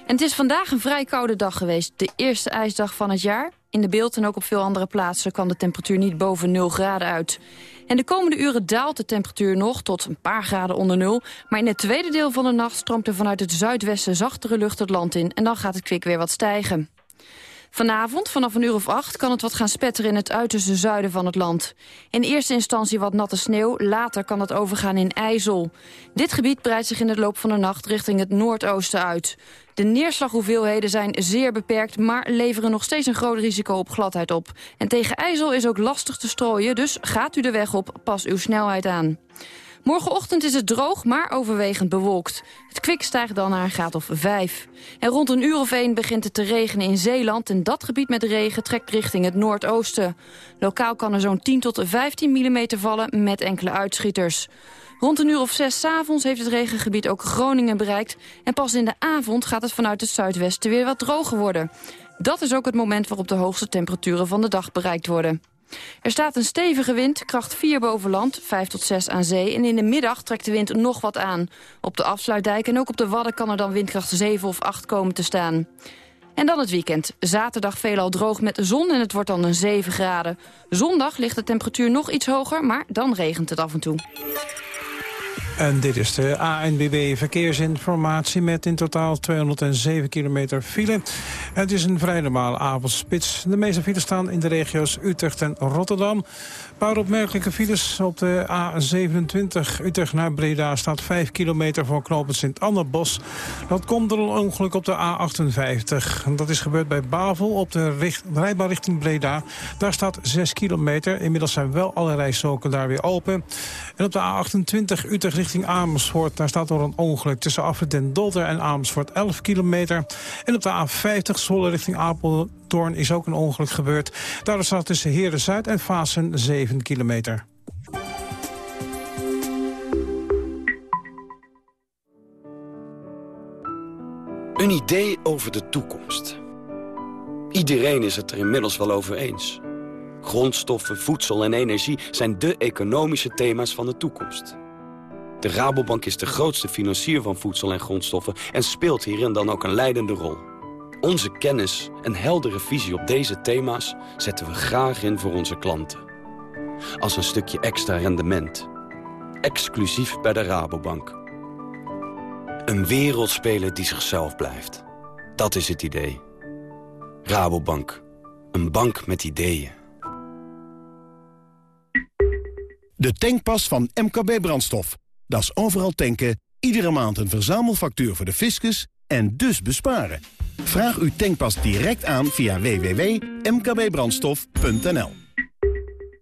En het is vandaag een vrij koude dag geweest. De eerste ijsdag van het jaar. In de beeld en ook op veel andere plaatsen kwam de temperatuur niet boven 0 graden uit. En de komende uren daalt de temperatuur nog tot een paar graden onder nul. Maar in het tweede deel van de nacht stroomt er vanuit het zuidwesten zachtere lucht het land in... en dan gaat het kwik weer wat stijgen. Vanavond, vanaf een uur of acht, kan het wat gaan spetteren in het uiterste zuiden van het land. In eerste instantie wat natte sneeuw, later kan het overgaan in ijzel. Dit gebied breidt zich in de loop van de nacht richting het noordoosten uit. De neerslaghoeveelheden zijn zeer beperkt, maar leveren nog steeds een groot risico op gladheid op. En tegen ijzel is ook lastig te strooien, dus gaat u de weg op, pas uw snelheid aan. Morgenochtend is het droog, maar overwegend bewolkt. Het kwik stijgt dan naar een graad of 5. En rond een uur of één begint het te regenen in Zeeland... en dat gebied met regen trekt richting het noordoosten. Lokaal kan er zo'n 10 tot 15 mm vallen met enkele uitschieters. Rond een uur of zes avonds heeft het regengebied ook Groningen bereikt... en pas in de avond gaat het vanuit het zuidwesten weer wat droger worden. Dat is ook het moment waarop de hoogste temperaturen van de dag bereikt worden. Er staat een stevige wind, kracht 4 boven land, 5 tot 6 aan zee... en in de middag trekt de wind nog wat aan. Op de afsluitdijk en ook op de Wadden kan er dan windkracht 7 of 8 komen te staan. En dan het weekend. Zaterdag veelal droog met de zon en het wordt dan een 7 graden. Zondag ligt de temperatuur nog iets hoger, maar dan regent het af en toe. En dit is de ANBB Verkeersinformatie met in totaal 207 kilometer file. Het is een vrij normale avondspits. De meeste files staan in de regio's Utrecht en Rotterdam. Paar opmerkelijke files op de A27 Utrecht naar Breda staat 5 kilometer voor knooppunt Sint-Annebos. Dat komt door een ongeluk op de A58. Dat is gebeurd bij Bavel op de rijbaan richting Breda. Daar staat 6 kilometer. Inmiddels zijn wel alle rijstroken daar weer open. En op de A28 Utrecht richting Amersfoort... daar staat door een ongeluk tussen Afrit den Dolder en Amersfoort 11 kilometer. En op de A50 Zwolle richting Apeldoorn is ook een ongeluk gebeurd. Daardoor staat tussen Heren Zuid en Vaassen 7 kilometer. Een idee over de toekomst. Iedereen is het er inmiddels wel over eens. Grondstoffen, voedsel en energie zijn de economische thema's van de toekomst. De Rabobank is de grootste financier van voedsel en grondstoffen... en speelt hierin dan ook een leidende rol. Onze kennis en heldere visie op deze thema's zetten we graag in voor onze klanten. Als een stukje extra rendement. Exclusief bij de Rabobank. Een wereldspeler die zichzelf blijft. Dat is het idee. Rabobank. Een bank met ideeën. De tankpas van MKB Brandstof. Dat is overal tanken, iedere maand een verzamelfactuur voor de fiscus en dus besparen. Vraag uw tankpas direct aan via www.mkbbrandstof.nl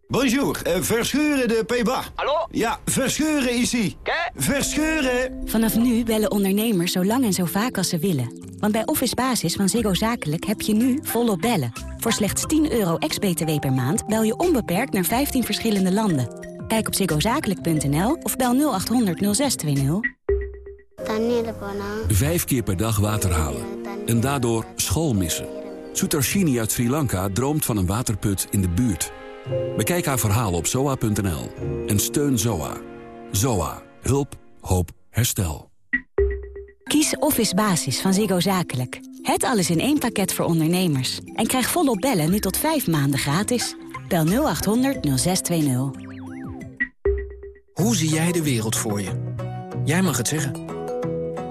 Bonjour, uh, verscheuren de Peba. Hallo? Ja, verscheuren is ie. Verscheuren! Vanaf nu bellen ondernemers zo lang en zo vaak als ze willen. Want bij Office Basis van Ziggo Zakelijk heb je nu volop bellen. Voor slechts 10 euro ex-BTW per maand bel je onbeperkt naar 15 verschillende landen. Kijk op ziggozakelijk.nl of bel 0800 0620. Vijf keer per dag water halen. En daardoor school missen. Sutarshini uit Sri Lanka droomt van een waterput in de buurt. Bekijk haar verhaal op zoa.nl. En steun ZOA. ZOA. Hulp. Hoop. Herstel. Kies Office Basis van Ziggo Zakelijk. Het alles in één pakket voor ondernemers. En krijg volop bellen nu tot vijf maanden gratis. Bel 0800 0620. Hoe zie jij de wereld voor je? Jij mag het zeggen.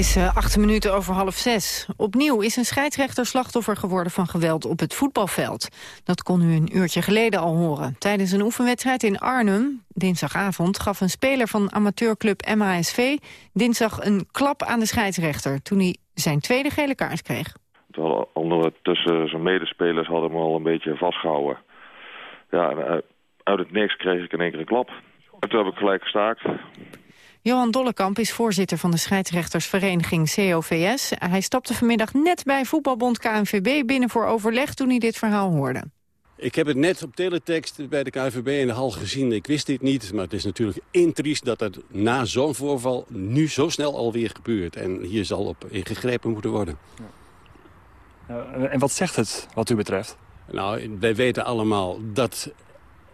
Is uh, acht minuten over half zes. Opnieuw is een scheidsrechter slachtoffer geworden van geweld op het voetbalveld. Dat kon u een uurtje geleden al horen. Tijdens een oefenwedstrijd in Arnhem, dinsdagavond... gaf een speler van amateurclub MASV dinsdag een klap aan de scheidsrechter... toen hij zijn tweede gele kaart kreeg. Terwijl ondertussen zijn medespelers hadden hem al een beetje vastgehouden. Ja, en uit het niks kreeg ik in een klap. En toen heb ik gelijk gestaakt. Johan Dollekamp is voorzitter van de scheidsrechtersvereniging COVS. Hij stapte vanmiddag net bij voetbalbond KNVB binnen voor overleg toen hij dit verhaal hoorde. Ik heb het net op teletext bij de KVB in de hal gezien. Ik wist dit niet, maar het is natuurlijk intriest dat het na zo'n voorval nu zo snel alweer gebeurt. En hier zal op ingegrepen moeten worden. Ja. en wat zegt het wat u betreft? Nou, wij weten allemaal dat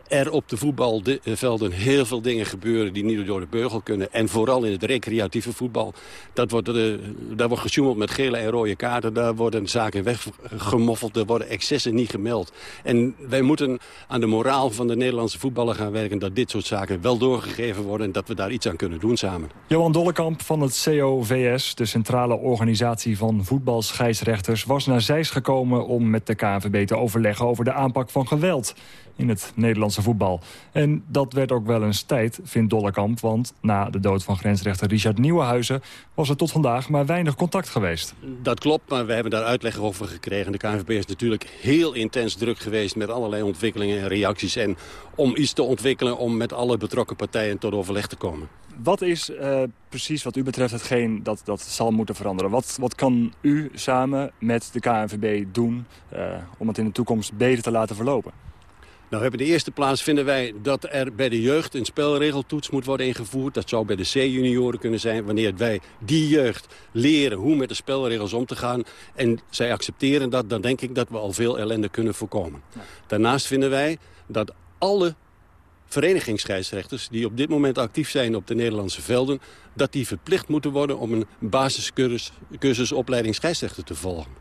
er op de voetbalvelden heel veel dingen gebeuren die niet door de beugel kunnen. En vooral in het recreatieve voetbal. Dat wordt, uh, daar wordt gesjoemeld met gele en rode kaarten. Daar worden zaken weggemoffeld. Er worden excessen niet gemeld. En wij moeten aan de moraal van de Nederlandse voetballer gaan werken... dat dit soort zaken wel doorgegeven worden en dat we daar iets aan kunnen doen samen. Johan Dollekamp van het COVS, de Centrale Organisatie van Voetbalscheidsrechters... was naar Zeist gekomen om met de KNVB te overleggen over de aanpak van geweld in het Nederlandse voetbal. En dat werd ook wel eens tijd, vindt Dollekamp... want na de dood van grensrechter Richard Nieuwenhuizen... was er tot vandaag maar weinig contact geweest. Dat klopt, maar we hebben daar uitleg over gekregen. De KNVB is natuurlijk heel intens druk geweest... met allerlei ontwikkelingen en reacties. En om iets te ontwikkelen om met alle betrokken partijen tot overleg te komen. Wat is uh, precies wat u betreft hetgeen dat, dat zal moeten veranderen? Wat, wat kan u samen met de KNVB doen uh, om het in de toekomst beter te laten verlopen? Nou, in de eerste plaats vinden wij dat er bij de jeugd een spelregeltoets moet worden ingevoerd. Dat zou bij de C-junioren kunnen zijn. Wanneer wij die jeugd leren hoe met de spelregels om te gaan... en zij accepteren dat, dan denk ik dat we al veel ellende kunnen voorkomen. Daarnaast vinden wij dat alle verenigingsscheidsrechters... die op dit moment actief zijn op de Nederlandse velden... dat die verplicht moeten worden om een basiscursus cursus opleiding scheidsrechter te volgen.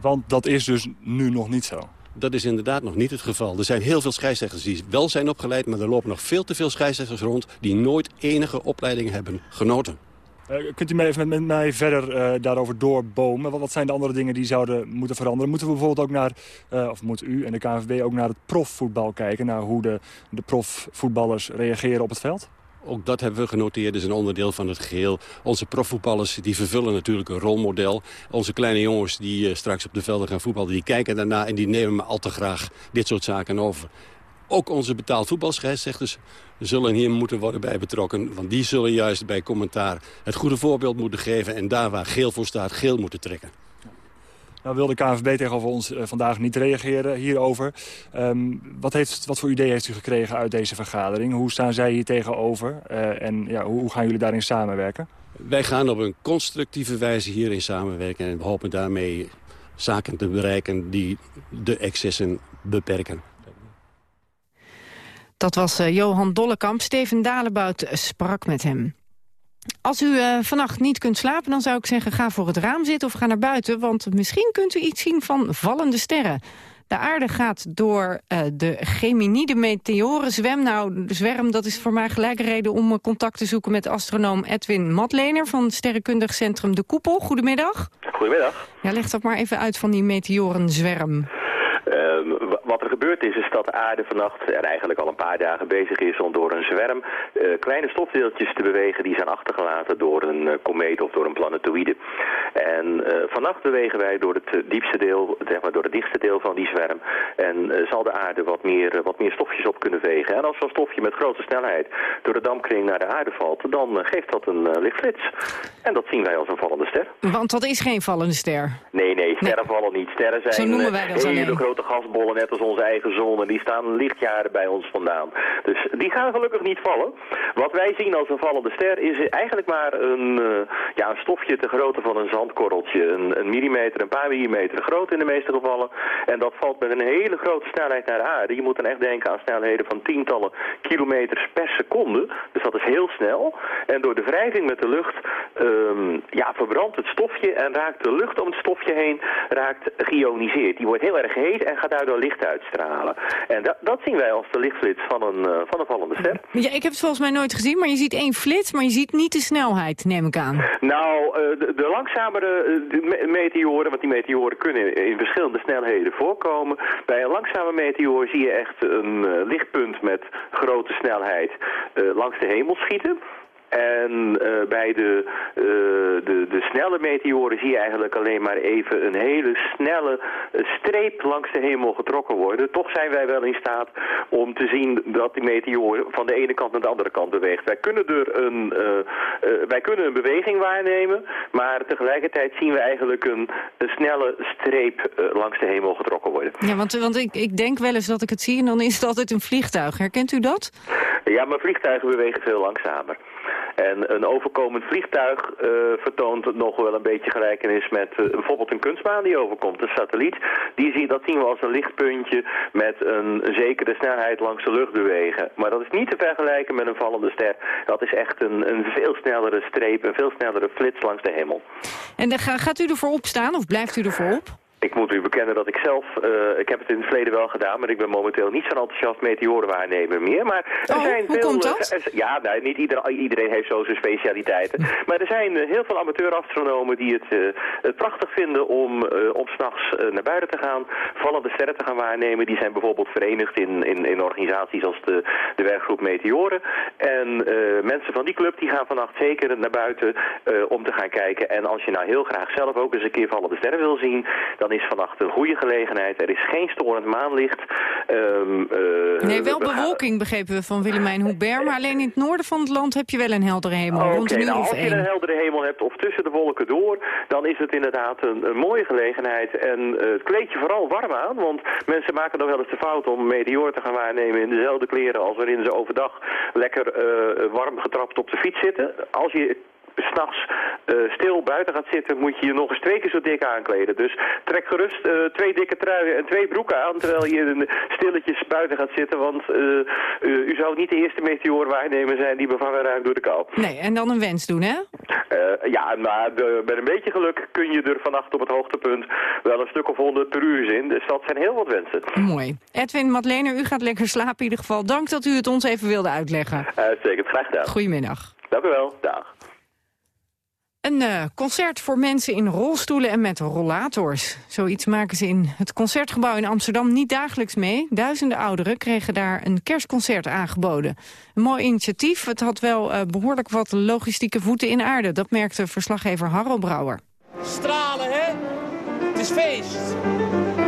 Want dat is dus nu nog niet zo? Dat is inderdaad nog niet het geval. Er zijn heel veel scheidsrechters die wel zijn opgeleid... maar er lopen nog veel te veel scheidsrechters rond... die nooit enige opleiding hebben genoten. Uh, kunt u mij even met, mij verder uh, daarover doorbomen? Wat, wat, zijn de andere dingen die zouden moeten veranderen? Moeten we bijvoorbeeld ook naar, uh, of moet u en de KNVB ook naar het profvoetbal kijken? Naar hoe de, de profvoetballers reageren op het veld? Ook dat hebben we genoteerd, is een onderdeel van het geheel. Onze profvoetballers die vervullen natuurlijk een rolmodel. Onze kleine jongens die uh, straks op de velden gaan voetballen... die kijken daarna en die nemen al te graag dit soort zaken over. Ook onze betaald voetbalscheidsrechters zullen hier moeten worden bij betrokken. Want die zullen juist bij commentaar het goede voorbeeld moeten geven... en daar waar geel voor staat, geel moeten trekken. Nou wil de KNVB tegenover ons uh, vandaag niet reageren hierover. Um, wat, heeft, wat voor idee heeft u gekregen uit deze vergadering? Hoe staan zij hier tegenover? Uh, en ja, hoe, hoe gaan jullie daarin samenwerken? Wij gaan op een constructieve wijze hierin samenwerken... en we hopen daarmee zaken te bereiken die de excessen beperken. Dat was uh, Johan Dollekamp. Steven Dalebout sprak met hem. Als u uh, vannacht niet kunt slapen, dan zou ik zeggen... ga voor het raam zitten of ga naar buiten... want misschien kunt u iets zien van vallende sterren. De aarde gaat door uh, de Geminide meteorenzwem. Nou, de zwerm, dat is voor mij gelijk reden om uh, contact te zoeken... met astronoom Edwin Matlener van het sterrenkundig centrum De Koepel. Goedemiddag. Goedemiddag. Ja, leg dat maar even uit van die meteorenzwerm. Gebeurd is, is dat de aarde vannacht er eigenlijk al een paar dagen bezig is om door een zwerm uh, kleine stofdeeltjes te bewegen die zijn achtergelaten door een uh, komeet of door een planetoïde. En uh, vannacht bewegen wij door het diepste deel, zeg maar door het dichtste deel van die zwerm. En zal de aarde wat meer, wat meer stofjes op kunnen vegen. En als zo'n stofje met grote snelheid door de dampkring naar de aarde valt, dan geeft dat een lichtflits. En dat zien wij als een vallende ster. Want dat is geen vallende ster? Nee, nee, sterren nee. vallen niet. Sterren zijn Zo noemen wij dat hele grote gasbollen, net als onze eigen die staan lichtjaren bij ons vandaan. Dus die gaan gelukkig niet vallen. Wat wij zien als een vallende ster is eigenlijk maar een, uh, ja, een stofje te grootte van een zandkorreltje. Een, een millimeter, een paar millimeter groot in de meeste gevallen. En dat valt met een hele grote snelheid naar de aarde. Je moet dan echt denken aan snelheden van tientallen kilometers per seconde. Dus dat is heel snel. En door de wrijving met de lucht um, ja, verbrandt het stofje en raakt de lucht om het stofje heen raakt geïoniseerd. Die wordt heel erg heet en gaat daardoor licht uitstralen. En dat, dat zien wij als de lichtflits van een, uh, van een vallende ster. Ja, ik heb het volgens mij nooit gezien, maar je ziet één flits, maar je ziet niet de snelheid, neem ik aan. Nou, uh, de, de, langzamere de meteoren, want die meteoren kunnen in verschillende snelheden voorkomen. Bij een langzame meteoor zie je echt een lichtpunt met grote snelheid langs de hemel schieten. En uh, bij de, uh, de, de snelle meteoren zie je eigenlijk alleen maar even een hele snelle streep langs de hemel getrokken worden. Toch zijn wij wel in staat om te zien dat die meteoor van de ene kant naar de andere kant beweegt. Wij kunnen er een, uh, wij kunnen een beweging waarnemen, maar tegelijkertijd zien we eigenlijk een, een snelle streep langs de hemel getrokken worden. Ja, want, want ik, ik denk wel eens dat ik het zie en dan is het altijd een vliegtuig. Herkent u dat? Ja, maar vliegtuigen bewegen veel langzamer. En een overkomend vliegtuig uh, vertoont nog wel een beetje gelijkenis met uh, bijvoorbeeld een kunstbaan die overkomt. Een satelliet, die dat zien we als een lichtpuntje met een, zekere snelheid langs de lucht bewegen. Maar dat is niet te vergelijken met een vallende ster. Dat is echt een, een veel snellere streep, een veel snellere flits langs de hemel. En dan gaat u ervoor opstaan of blijft u ervoor op? Ik moet u bekennen dat ik zelf, uh, ik heb het in het verleden wel gedaan, maar ik ben momenteel niet zo'n enthousiast meteorenwaarnemer meer. Maar er oh, zijn hoe veel, komt dat? Er, ja, nou, niet ieder, iedereen heeft zo zijn specialiteiten. maar er zijn uh, heel veel amateurastronomen die het, uh, het prachtig vinden om, om s'nachts naar buiten te gaan, vallende sterren te gaan waarnemen. Die zijn bijvoorbeeld verenigd in, in, in organisaties als de, de werkgroep Meteoren. En mensen van die club die gaan vannacht zeker naar buiten om te gaan kijken. En als je nou heel graag zelf ook eens een keer vallende sterren wil zien, dan is vannacht een goede gelegenheid. Er is geen storend maanlicht. Um, uh, nee, wel bewolking begrepen we van Willemijn Hubert. Maar alleen in het noorden van het land heb je wel een heldere hemel. Oké, rond een uur nou, of als je een heldere hemel hebt of tussen de wolken door, dan is het inderdaad een, een mooie gelegenheid. En uh, het kleed je vooral warm aan, want mensen maken nog wel eens de fout om meteor te gaan waarnemen in dezelfde kleren als waarin ze overdag lekker uh, warm getrapt op de fiets zitten. Als je s'nachts uh, stil buiten gaat zitten, moet je je nog eens twee keer zo dik aankleden. Dus trek gerust uh, twee dikke truien en twee broeken aan, terwijl je stilletjes buiten gaat zitten. Want uh, u zou niet de eerste meteoor waarnemer zijn die bevangen raakt door de kou. Nee, en dan een wens doen, hè? ja, maar de, met een beetje geluk kun je er vannacht op het hoogtepunt wel een stuk of honderd per uur zien. Dus dat zijn heel wat wensen. Mooi. Edwin Madlener, u gaat lekker slapen in ieder geval. Dank dat u het ons even wilde uitleggen. Uitstekend, graag gedaan. Goedemiddag. Dank u wel, dag. Een uh, concert voor mensen in rolstoelen en met rollators. Zoiets maken ze in het Concertgebouw in Amsterdam niet dagelijks mee. Duizenden ouderen kregen daar een kerstconcert aangeboden. Een mooi initiatief. Het had wel uh, behoorlijk wat logistieke voeten in aarde. Dat merkte verslaggever Harro Brouwer. Stralen, hè? Het is feest.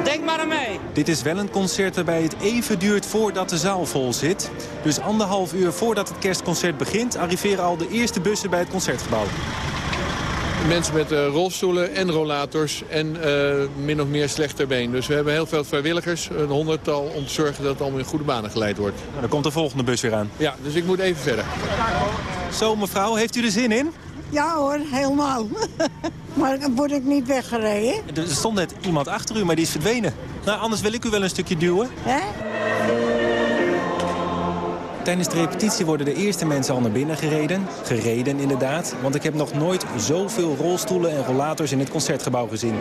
Denk maar aan mij. Dit is wel een concert waarbij het even duurt voordat de zaal vol zit. Dus anderhalf uur voordat het kerstconcert begint... arriveren al de eerste bussen bij het Concertgebouw. Mensen met uh, rolstoelen en rollators en uh, min of meer slechter been. Dus we hebben heel veel vrijwilligers, een honderdtal, om te zorgen dat het allemaal in goede banen geleid wordt. Nou, dan komt de volgende bus weer aan. Ja, dus ik moet even verder. Zo mevrouw, heeft u er zin in? Ja hoor, helemaal. maar dan word ik niet weggereden. Er stond net iemand achter u, maar die is verdwenen. Nou, anders wil ik u wel een stukje duwen. Hè? Tijdens de repetitie worden de eerste mensen al naar binnen gereden. Gereden inderdaad, want ik heb nog nooit zoveel rolstoelen en rollators in het Concertgebouw gezien.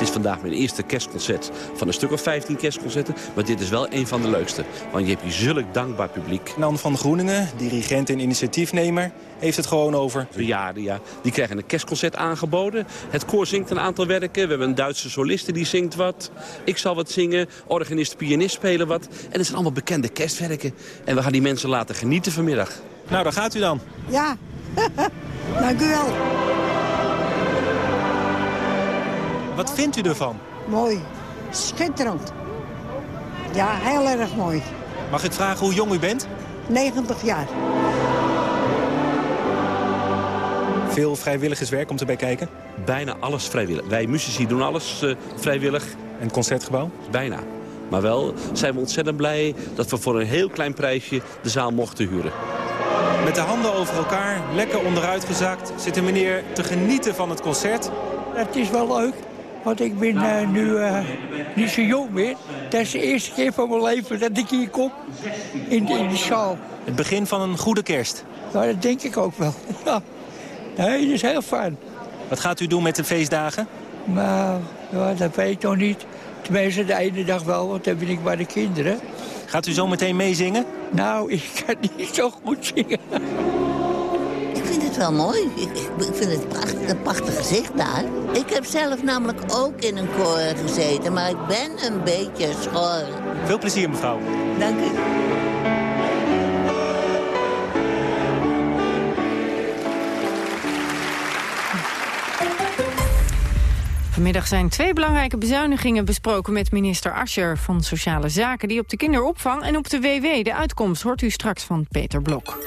Het is vandaag mijn eerste kerstconcert van een stuk of 15 kerstconcerten. Maar dit is wel een van de leukste. Want je hebt hier zulk dankbaar publiek. Nan van Groeningen, dirigent en initiatiefnemer, heeft het gewoon over. Bejaarden, ja. Die krijgen een kerstconcert aangeboden. Het koor zingt een aantal werken. We hebben een Duitse soliste die zingt wat. Ik zal wat zingen. Organist, pianist spelen wat. En het zijn allemaal bekende kerstwerken. En we gaan die mensen laten genieten vanmiddag. Nou, daar gaat u dan. Ja, dank u wel. Wat vindt u ervan? Mooi. Schitterend. Ja, heel erg mooi. Mag ik vragen hoe jong u bent? 90 jaar. Veel vrijwilligerswerk om te bij kijken? Bijna alles vrijwillig. Wij muzici doen alles uh, vrijwillig. En het concertgebouw? Bijna. Maar wel zijn we ontzettend blij dat we voor een heel klein prijsje de zaal mochten huren. Met de handen over elkaar, lekker onderuitgezakt, zit de meneer te genieten van het concert. Het is wel leuk. Want ik ben uh, nu uh, niet zo jong meer. Dat is de eerste keer van mijn leven dat ik hier kom. In, in de zaal. Het begin van een goede kerst. Nou, dat denk ik ook wel. Nee, dat is heel fijn. Wat gaat u doen met de feestdagen? Nou, dat weet ik nog niet. Tenminste, de ene dag wel, want dan ben ik bij de kinderen. Gaat u zo meteen meezingen? Nou, ik kan niet zo goed zingen wel mooi. Ik, vind het prachtig, een prachtig gezicht daar. Ik heb zelf namelijk ook in een koor gezeten, maar ik ben een beetje schor. Veel plezier, mevrouw. Dank u. Vanmiddag zijn twee belangrijke bezuinigingen besproken met minister Ascher van Sociale Zaken... die op de kinderopvang en op de WW de uitkomst hoort u straks van Peter Blok.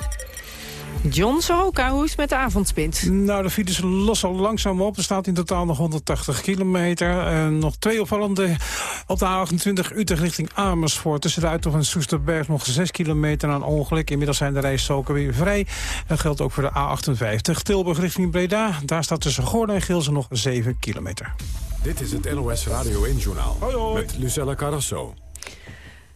John Soroka, hoe is het met de avondspit? Nou, de files lossen al langzaam op. Er staat in totaal nog 180 kilometer. En nog twee opvallende op de A28 Utrecht richting Amersfoort. Tussen de uittocht van Soesterberg nog 6 kilometer aan ongeluk. Inmiddels zijn de rijstroken weer vrij. Dat geldt ook voor de A58 Tilburg richting Breda. Daar staat tussen Goorn en Gilze nog 7 kilometer. Dit is het NOS Radio 1-journaal met Lucella Carrasso.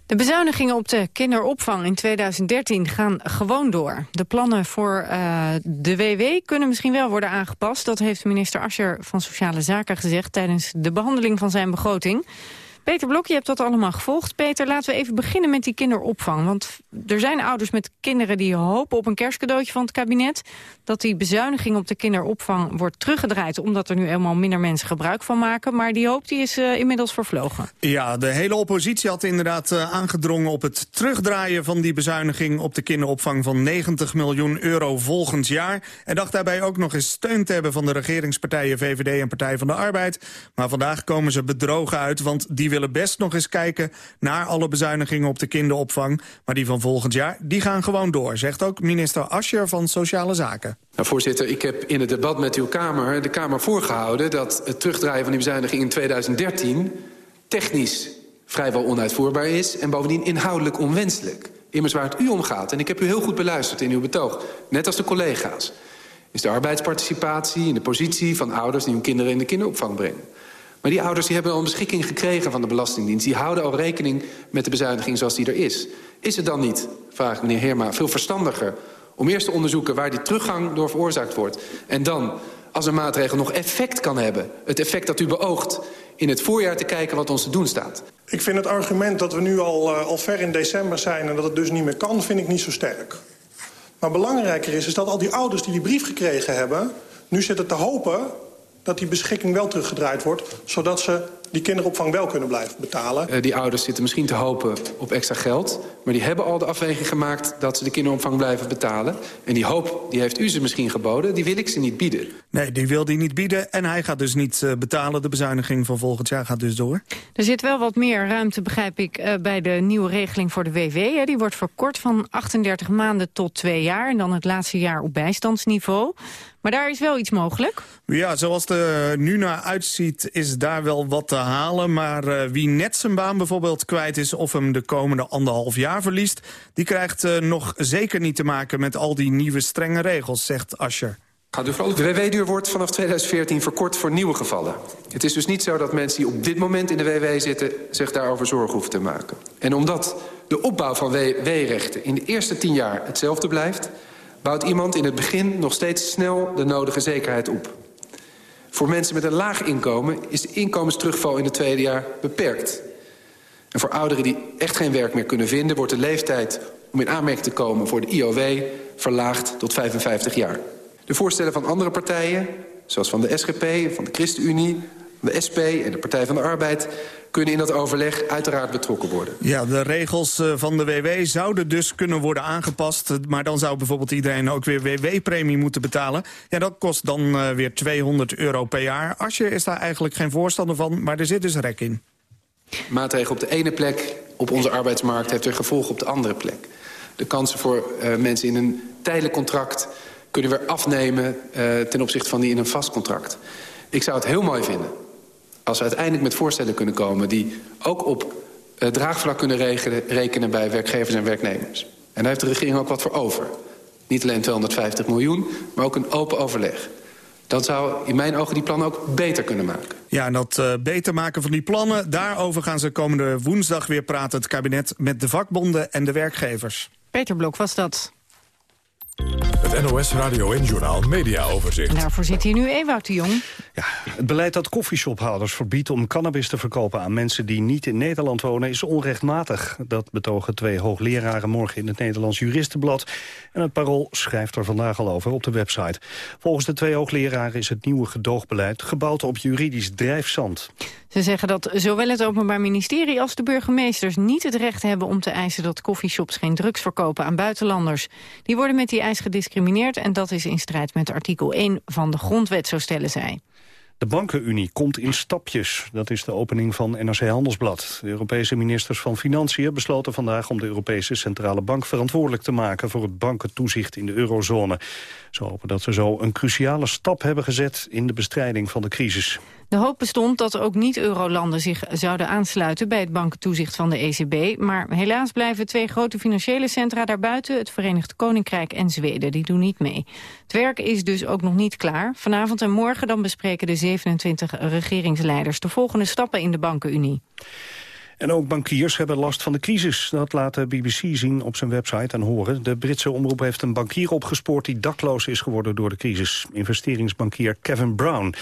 De bezuinigingen op de kinderopvang in 2013 gaan gewoon door. De plannen voor uh, de WW kunnen misschien wel worden aangepast. Dat heeft minister Ascher van Sociale Zaken gezegd... tijdens de behandeling van zijn begroting. Peter Blok, je hebt dat allemaal gevolgd. Peter, laten we even beginnen met die kinderopvang. Want er zijn ouders met kinderen die hopen op een kerstcadeautje van het kabinet. Dat die bezuiniging op de kinderopvang wordt teruggedraaid... omdat er nu eenmaal minder mensen gebruik van maken. Maar die hoop die is uh, inmiddels vervlogen. Ja, de hele oppositie had inderdaad uh, aangedrongen op het terugdraaien... van die bezuiniging op de kinderopvang van 90 miljoen euro volgend jaar. En dacht daarbij ook nog eens steun te hebben van de regeringspartijen VVD en Partij van de Arbeid. Maar vandaag komen ze bedrogen uit, want die willen best nog eens kijken... naar alle bezuinigingen op de kinderopvang. Maar die van volgend jaar, die gaan gewoon door, zegt ook minister Ascher van Sociale Zaken. Nou, voorzitter, ik heb in het debat met uw Kamer de Kamer voorgehouden... dat het terugdraaien van die bezuiniging in 2013 technisch vrijwel onuitvoerbaar is... en bovendien inhoudelijk onwenselijk. Immers waar het u om gaat, en ik heb u heel goed beluisterd in uw betoog... net als de collega's, is de arbeidsparticipatie... in de positie van ouders die hun kinderen in de kinderopvang brengen. Maar die ouders die hebben al een beschikking gekregen van de Belastingdienst. Die houden al rekening met de bezuiniging zoals die er is. Is het dan niet, vraag ik meneer Herma, veel verstandiger... om eerst te onderzoeken waar die teruggang door veroorzaakt wordt... en dan, als een maatregel nog effect kan hebben... het effect dat u beoogt, in het voorjaar te kijken wat ons te doen staat? Ik vind het argument dat we nu al, uh, al ver in december zijn... en dat het dus niet meer kan, vind ik niet zo sterk. Maar belangrijker is, is dat al die ouders die die brief gekregen hebben... nu zitten te hopen dat die beschikking wel teruggedraaid wordt... zodat ze die kinderopvang wel kunnen blijven betalen. Uh, die ouders zitten misschien te hopen op extra geld... maar die hebben al de afweging gemaakt dat ze de kinderopvang blijven betalen. En die hoop die heeft u ze misschien geboden, die wil ik ze niet bieden. Nee, die wil die niet bieden en hij gaat dus niet uh, betalen. De bezuiniging van volgend jaar gaat dus door. Er zit wel wat meer ruimte, begrijp ik, uh, bij de nieuwe regeling voor de WW. Hè. Die wordt verkort van 38 maanden tot twee jaar... en dan het laatste jaar op bijstandsniveau. Maar daar is wel iets mogelijk? Ja, zoals het er nu naar uitziet is daar wel wat te halen. Maar uh, wie net zijn baan bijvoorbeeld kwijt is of hem de komende anderhalf jaar verliest... die krijgt uh, nog zeker niet te maken met al die nieuwe strenge regels, zegt Ascher. De WW-duur wordt vanaf 2014 verkort voor nieuwe gevallen. Het is dus niet zo dat mensen die op dit moment in de WW zitten... zich daarover zorgen hoeven te maken. En omdat de opbouw van WW-rechten in de eerste tien jaar hetzelfde blijft bouwt iemand in het begin nog steeds snel de nodige zekerheid op. Voor mensen met een laag inkomen is de inkomensterugval in het tweede jaar beperkt. En voor ouderen die echt geen werk meer kunnen vinden... wordt de leeftijd om in aanmerking te komen voor de IOW verlaagd tot 55 jaar. De voorstellen van andere partijen, zoals van de SGP, van de ChristenUnie... de SP en de Partij van de Arbeid kunnen in dat overleg uiteraard betrokken worden. Ja, de regels eh, van de WW zouden dus kunnen worden aangepast. Maar dan zou bijvoorbeeld iedereen ook weer WW-premie moeten betalen. Ja, dat kost dan uh, weer 200 euro per jaar. Asje is daar eigenlijk geen voorstander van, maar er zit dus rek in. Maatregel op de ene plek op onze arbeidsmarkt heeft weer gevolgen op de andere plek. De kansen voor uh, mensen in een tijdelijk contract kunnen weer afnemen uh, ten opzichte van die in een vast contract. Ik zou het heel mooi vinden als we uiteindelijk met voorstellen kunnen komen... die ook op uh, draagvlak kunnen rekenen, rekenen bij werkgevers en werknemers. En daar heeft de regering ook wat voor over. Niet alleen 250 miljoen, maar ook een open overleg. Dan zou in mijn ogen die plannen ook beter kunnen maken. Ja, en dat uh, beter maken van die plannen... daarover gaan ze komende woensdag weer praten... het kabinet met de vakbonden en de werkgevers. Peter Blok was dat. Het NOS Radio en Journal Media Overzicht. En daarvoor zit hier nu Ewout de Jong. Ja, het beleid dat koffieshophouders verbiedt om cannabis te verkopen aan mensen die niet in Nederland wonen is onrechtmatig. Dat betogen twee hoogleraren morgen in het Nederlands Juristenblad. En het Parool schrijft er vandaag al over op de website. Volgens de twee hoogleraren is het nieuwe gedoogbeleid gebouwd op juridisch drijfzand. Ze zeggen dat zowel het Openbaar Ministerie als de burgemeesters niet het recht hebben om te eisen dat koffieshops geen drugs verkopen aan buitenlanders. Die worden met die eis gediscrimineerd en dat is in strijd met artikel 1 van de grondwet, zo stellen zij. De bankenunie komt in stapjes. Dat is de opening van NRC Handelsblad. De Europese ministers van Financiën besloten vandaag om de Europese Centrale Bank verantwoordelijk te maken voor het bankentoezicht in de eurozone. Ze hopen dat ze zo een cruciale stap hebben gezet in de bestrijding van de crisis. De hoop bestond dat ook niet-eurolanden zich zouden aansluiten bij het bankentoezicht van de ECB. Maar helaas blijven twee grote financiële centra daarbuiten, het Verenigd Koninkrijk en Zweden. Die doen niet mee. Het werk is dus ook nog niet klaar. Vanavond en morgen dan bespreken de 27 regeringsleiders de volgende stappen in de bankenunie. En ook bankiers hebben last van de crisis. Dat laat de BBC zien op zijn website en horen. De Britse omroep heeft een bankier opgespoord die dakloos is geworden door de crisis. Investeringsbankier Kevin Brown.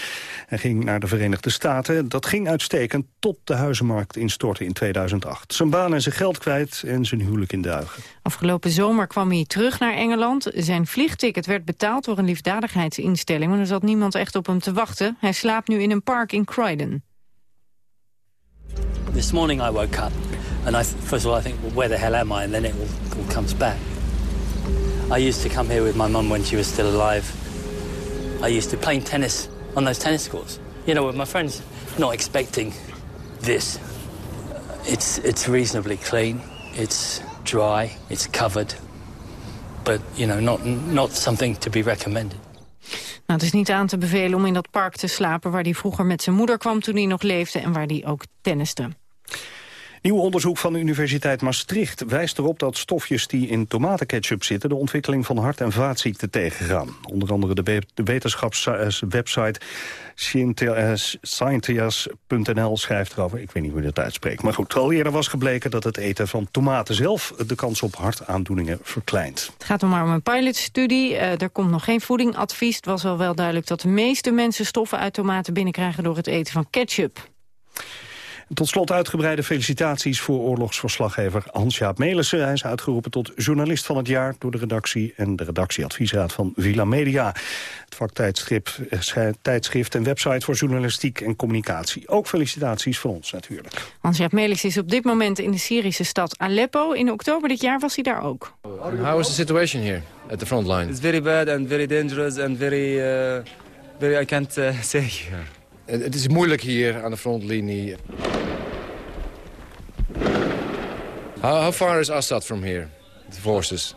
Hij ging naar de Verenigde Staten. Dat ging uitstekend tot de huizenmarkt instortte in 2008. Zijn baan en zijn geld kwijt en zijn huwelijk in duigen. Afgelopen zomer kwam hij terug naar Engeland. Zijn vliegticket werd betaald door een liefdadigheidsinstelling... maar er zat niemand echt op hem te wachten. Hij slaapt nu in een park in Croydon. This morning I woke up and I, first of all I think, well, where the hell am I? And then it all, all comes back. I used to come here with my mum when she was still alive. I used to play tennis on those tennis courts, you know, with my friends, not expecting this. It's, it's reasonably clean, it's dry, it's covered, but, you know, not, not something to be recommended. Nou, het is niet aan te bevelen om in dat park te slapen... waar hij vroeger met zijn moeder kwam toen hij nog leefde... en waar hij ook tenniste. Nieuw onderzoek van de Universiteit Maastricht wijst erop dat stofjes die in tomatenketchup zitten de ontwikkeling van hart- en vaatziekten tegengaan. Onder andere de, wetenschapswebsite scientias.nl schrijft erover. Ik weet niet hoe je dat uitspreekt. Maar goed, al eerder was gebleken dat het eten van tomaten zelf de kans op hartaandoeningen verkleint. Het gaat om maar om een pilotstudie. Uh, er komt nog geen voedingadvies. Het was wel wel duidelijk dat de meeste mensen stoffen uit tomaten binnenkrijgen door het eten van ketchup. Tot slot uitgebreide felicitaties voor oorlogsverslaggever Hans-Jaap Melissen. Hij is uitgeroepen tot journalist van het jaar door de redactie en de redactieadviesraad van Villa Media. Het vaktijdschrift eh, tijdschrift en website voor journalistiek en communicatie. Ook felicitaties van ons natuurlijk. Hans-Jaap Melissen is op dit moment in de Syrische stad Aleppo. In oktober dit jaar was hij daar ook. How is the situation here at the front line? It's very bad and very dangerous and very, uh, very I can't uh, say here. Het is moeilijk hier aan de frontlinie. How, how far is Assad from here, the forces?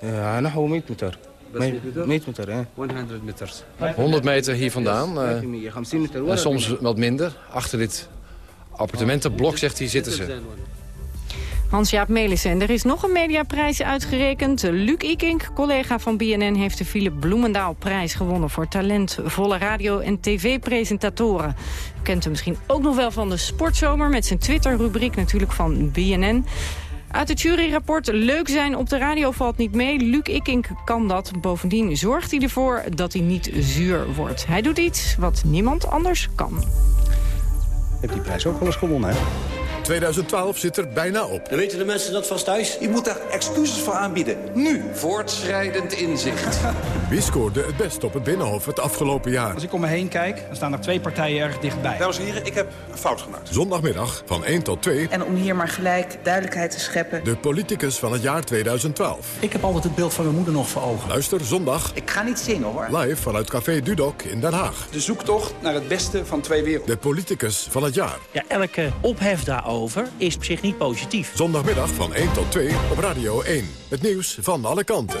Ja, nog 100 meter. 100 meter, 100 meters. 100 meter hier vandaan. Uh, soms wat minder. Achter dit appartementenblok, zegt hij, zitten ze. Hans-Jaap Melissen. Er is nog een mediaprijs uitgerekend. Luc Ikink, collega van BNN, heeft de Philip Bloemendaal-prijs gewonnen... voor talentvolle radio- en tv-presentatoren. U kent hem misschien ook nog wel van de Sportzomer... met zijn Twitter-rubriek natuurlijk van BNN. Uit het juryrapport Leuk zijn op de radio valt niet mee. Luc Ikink kan dat. Bovendien zorgt hij ervoor dat hij niet zuur wordt. Hij doet iets wat niemand anders kan. Heb die prijs ook wel eens gewonnen, hè? 2012 zit er bijna op. Dan weten de mensen dat vast thuis. Je moet daar excuses voor aanbieden. Nu. Voortschrijdend inzicht. Wie scoorde het best op het Binnenhof het afgelopen jaar? Als ik om me heen kijk, dan staan er twee partijen erg dichtbij. Dames en heren, ik heb een fout gemaakt. Zondagmiddag van 1 tot 2. En om hier maar gelijk duidelijkheid te scheppen. De politicus van het jaar 2012. Ik heb altijd het beeld van mijn moeder nog voor ogen. Luister zondag. Ik ga niet zingen hoor. Live vanuit Café Dudok in Den Haag. De zoektocht naar het beste van twee werelden. De politicus van het jaar. Ja, elke ophef daarover is op zich niet positief. Zondagmiddag van 1 tot 2 op Radio 1. Het nieuws van alle kanten.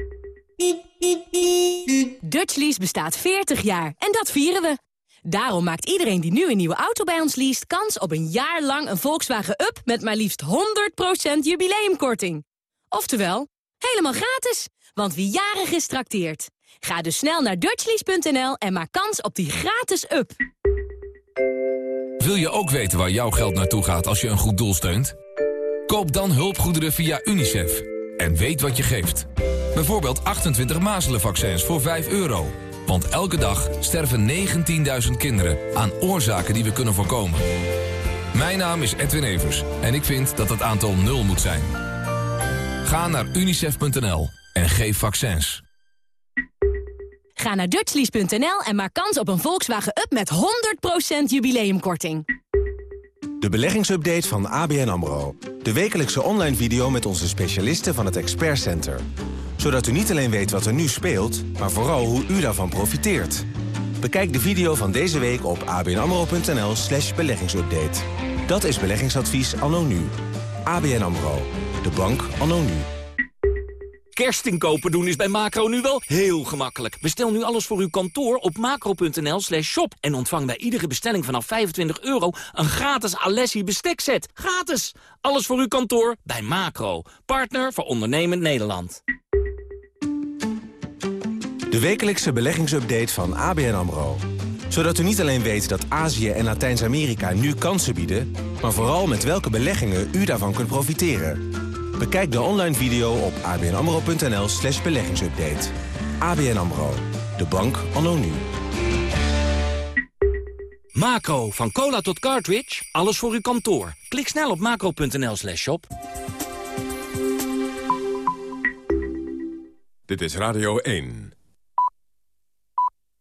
Dutchlease bestaat 40 jaar en dat vieren we. Daarom maakt iedereen die nu een nieuwe auto bij ons leest... kans op een jaar lang een Volkswagen Up met maar liefst 100% jubileumkorting. Oftewel, helemaal gratis, want wie jarig is. Ga dus snel naar dutchlease.nl en maak kans op die gratis Up. Wil je ook weten waar jouw geld naartoe gaat als je een goed doel steunt? Koop dan hulpgoederen via UNICEF en weet wat je geeft. Bijvoorbeeld 28 mazelenvaccins voor 5 euro. Want elke dag sterven 19.000 kinderen aan oorzaken die we kunnen voorkomen. Mijn naam is Edwin Evers en ik vind dat het aantal nul moet zijn. Ga naar unicef.nl en geef vaccins. Ga naar dutchlease.nl en maak kans op een Volkswagen Up met 100% jubileumkorting. De beleggingsupdate van ABN AMRO. De wekelijkse online video met onze specialisten van het Expert Center. Zodat u niet alleen weet wat er nu speelt, maar vooral hoe u daarvan profiteert. Bekijk de video van deze week op abnamro.nl slash beleggingsupdate. Dat is beleggingsadvies anno nu. ABN AMRO. De bank anno nu. Kerstinkopen doen is bij Macro nu wel heel gemakkelijk. Bestel nu alles voor uw kantoor op macro.nl slash shop... en ontvang bij iedere bestelling vanaf 25 euro... een gratis Alessi bestekset. Gratis! Alles voor uw kantoor bij Macro. Partner voor ondernemend Nederland. De wekelijkse beleggingsupdate van ABN AMRO. Zodat u niet alleen weet dat Azië en Latijns-Amerika nu kansen bieden... maar vooral met welke beleggingen u daarvan kunt profiteren. Bekijk de online video op abnamro.nl slash beleggingsupdate. ABN AMRO. De bank anno nu. Macro, van cola tot cartridge, alles voor uw kantoor. Klik snel op macro.nl slash shop. Dit is Radio 1.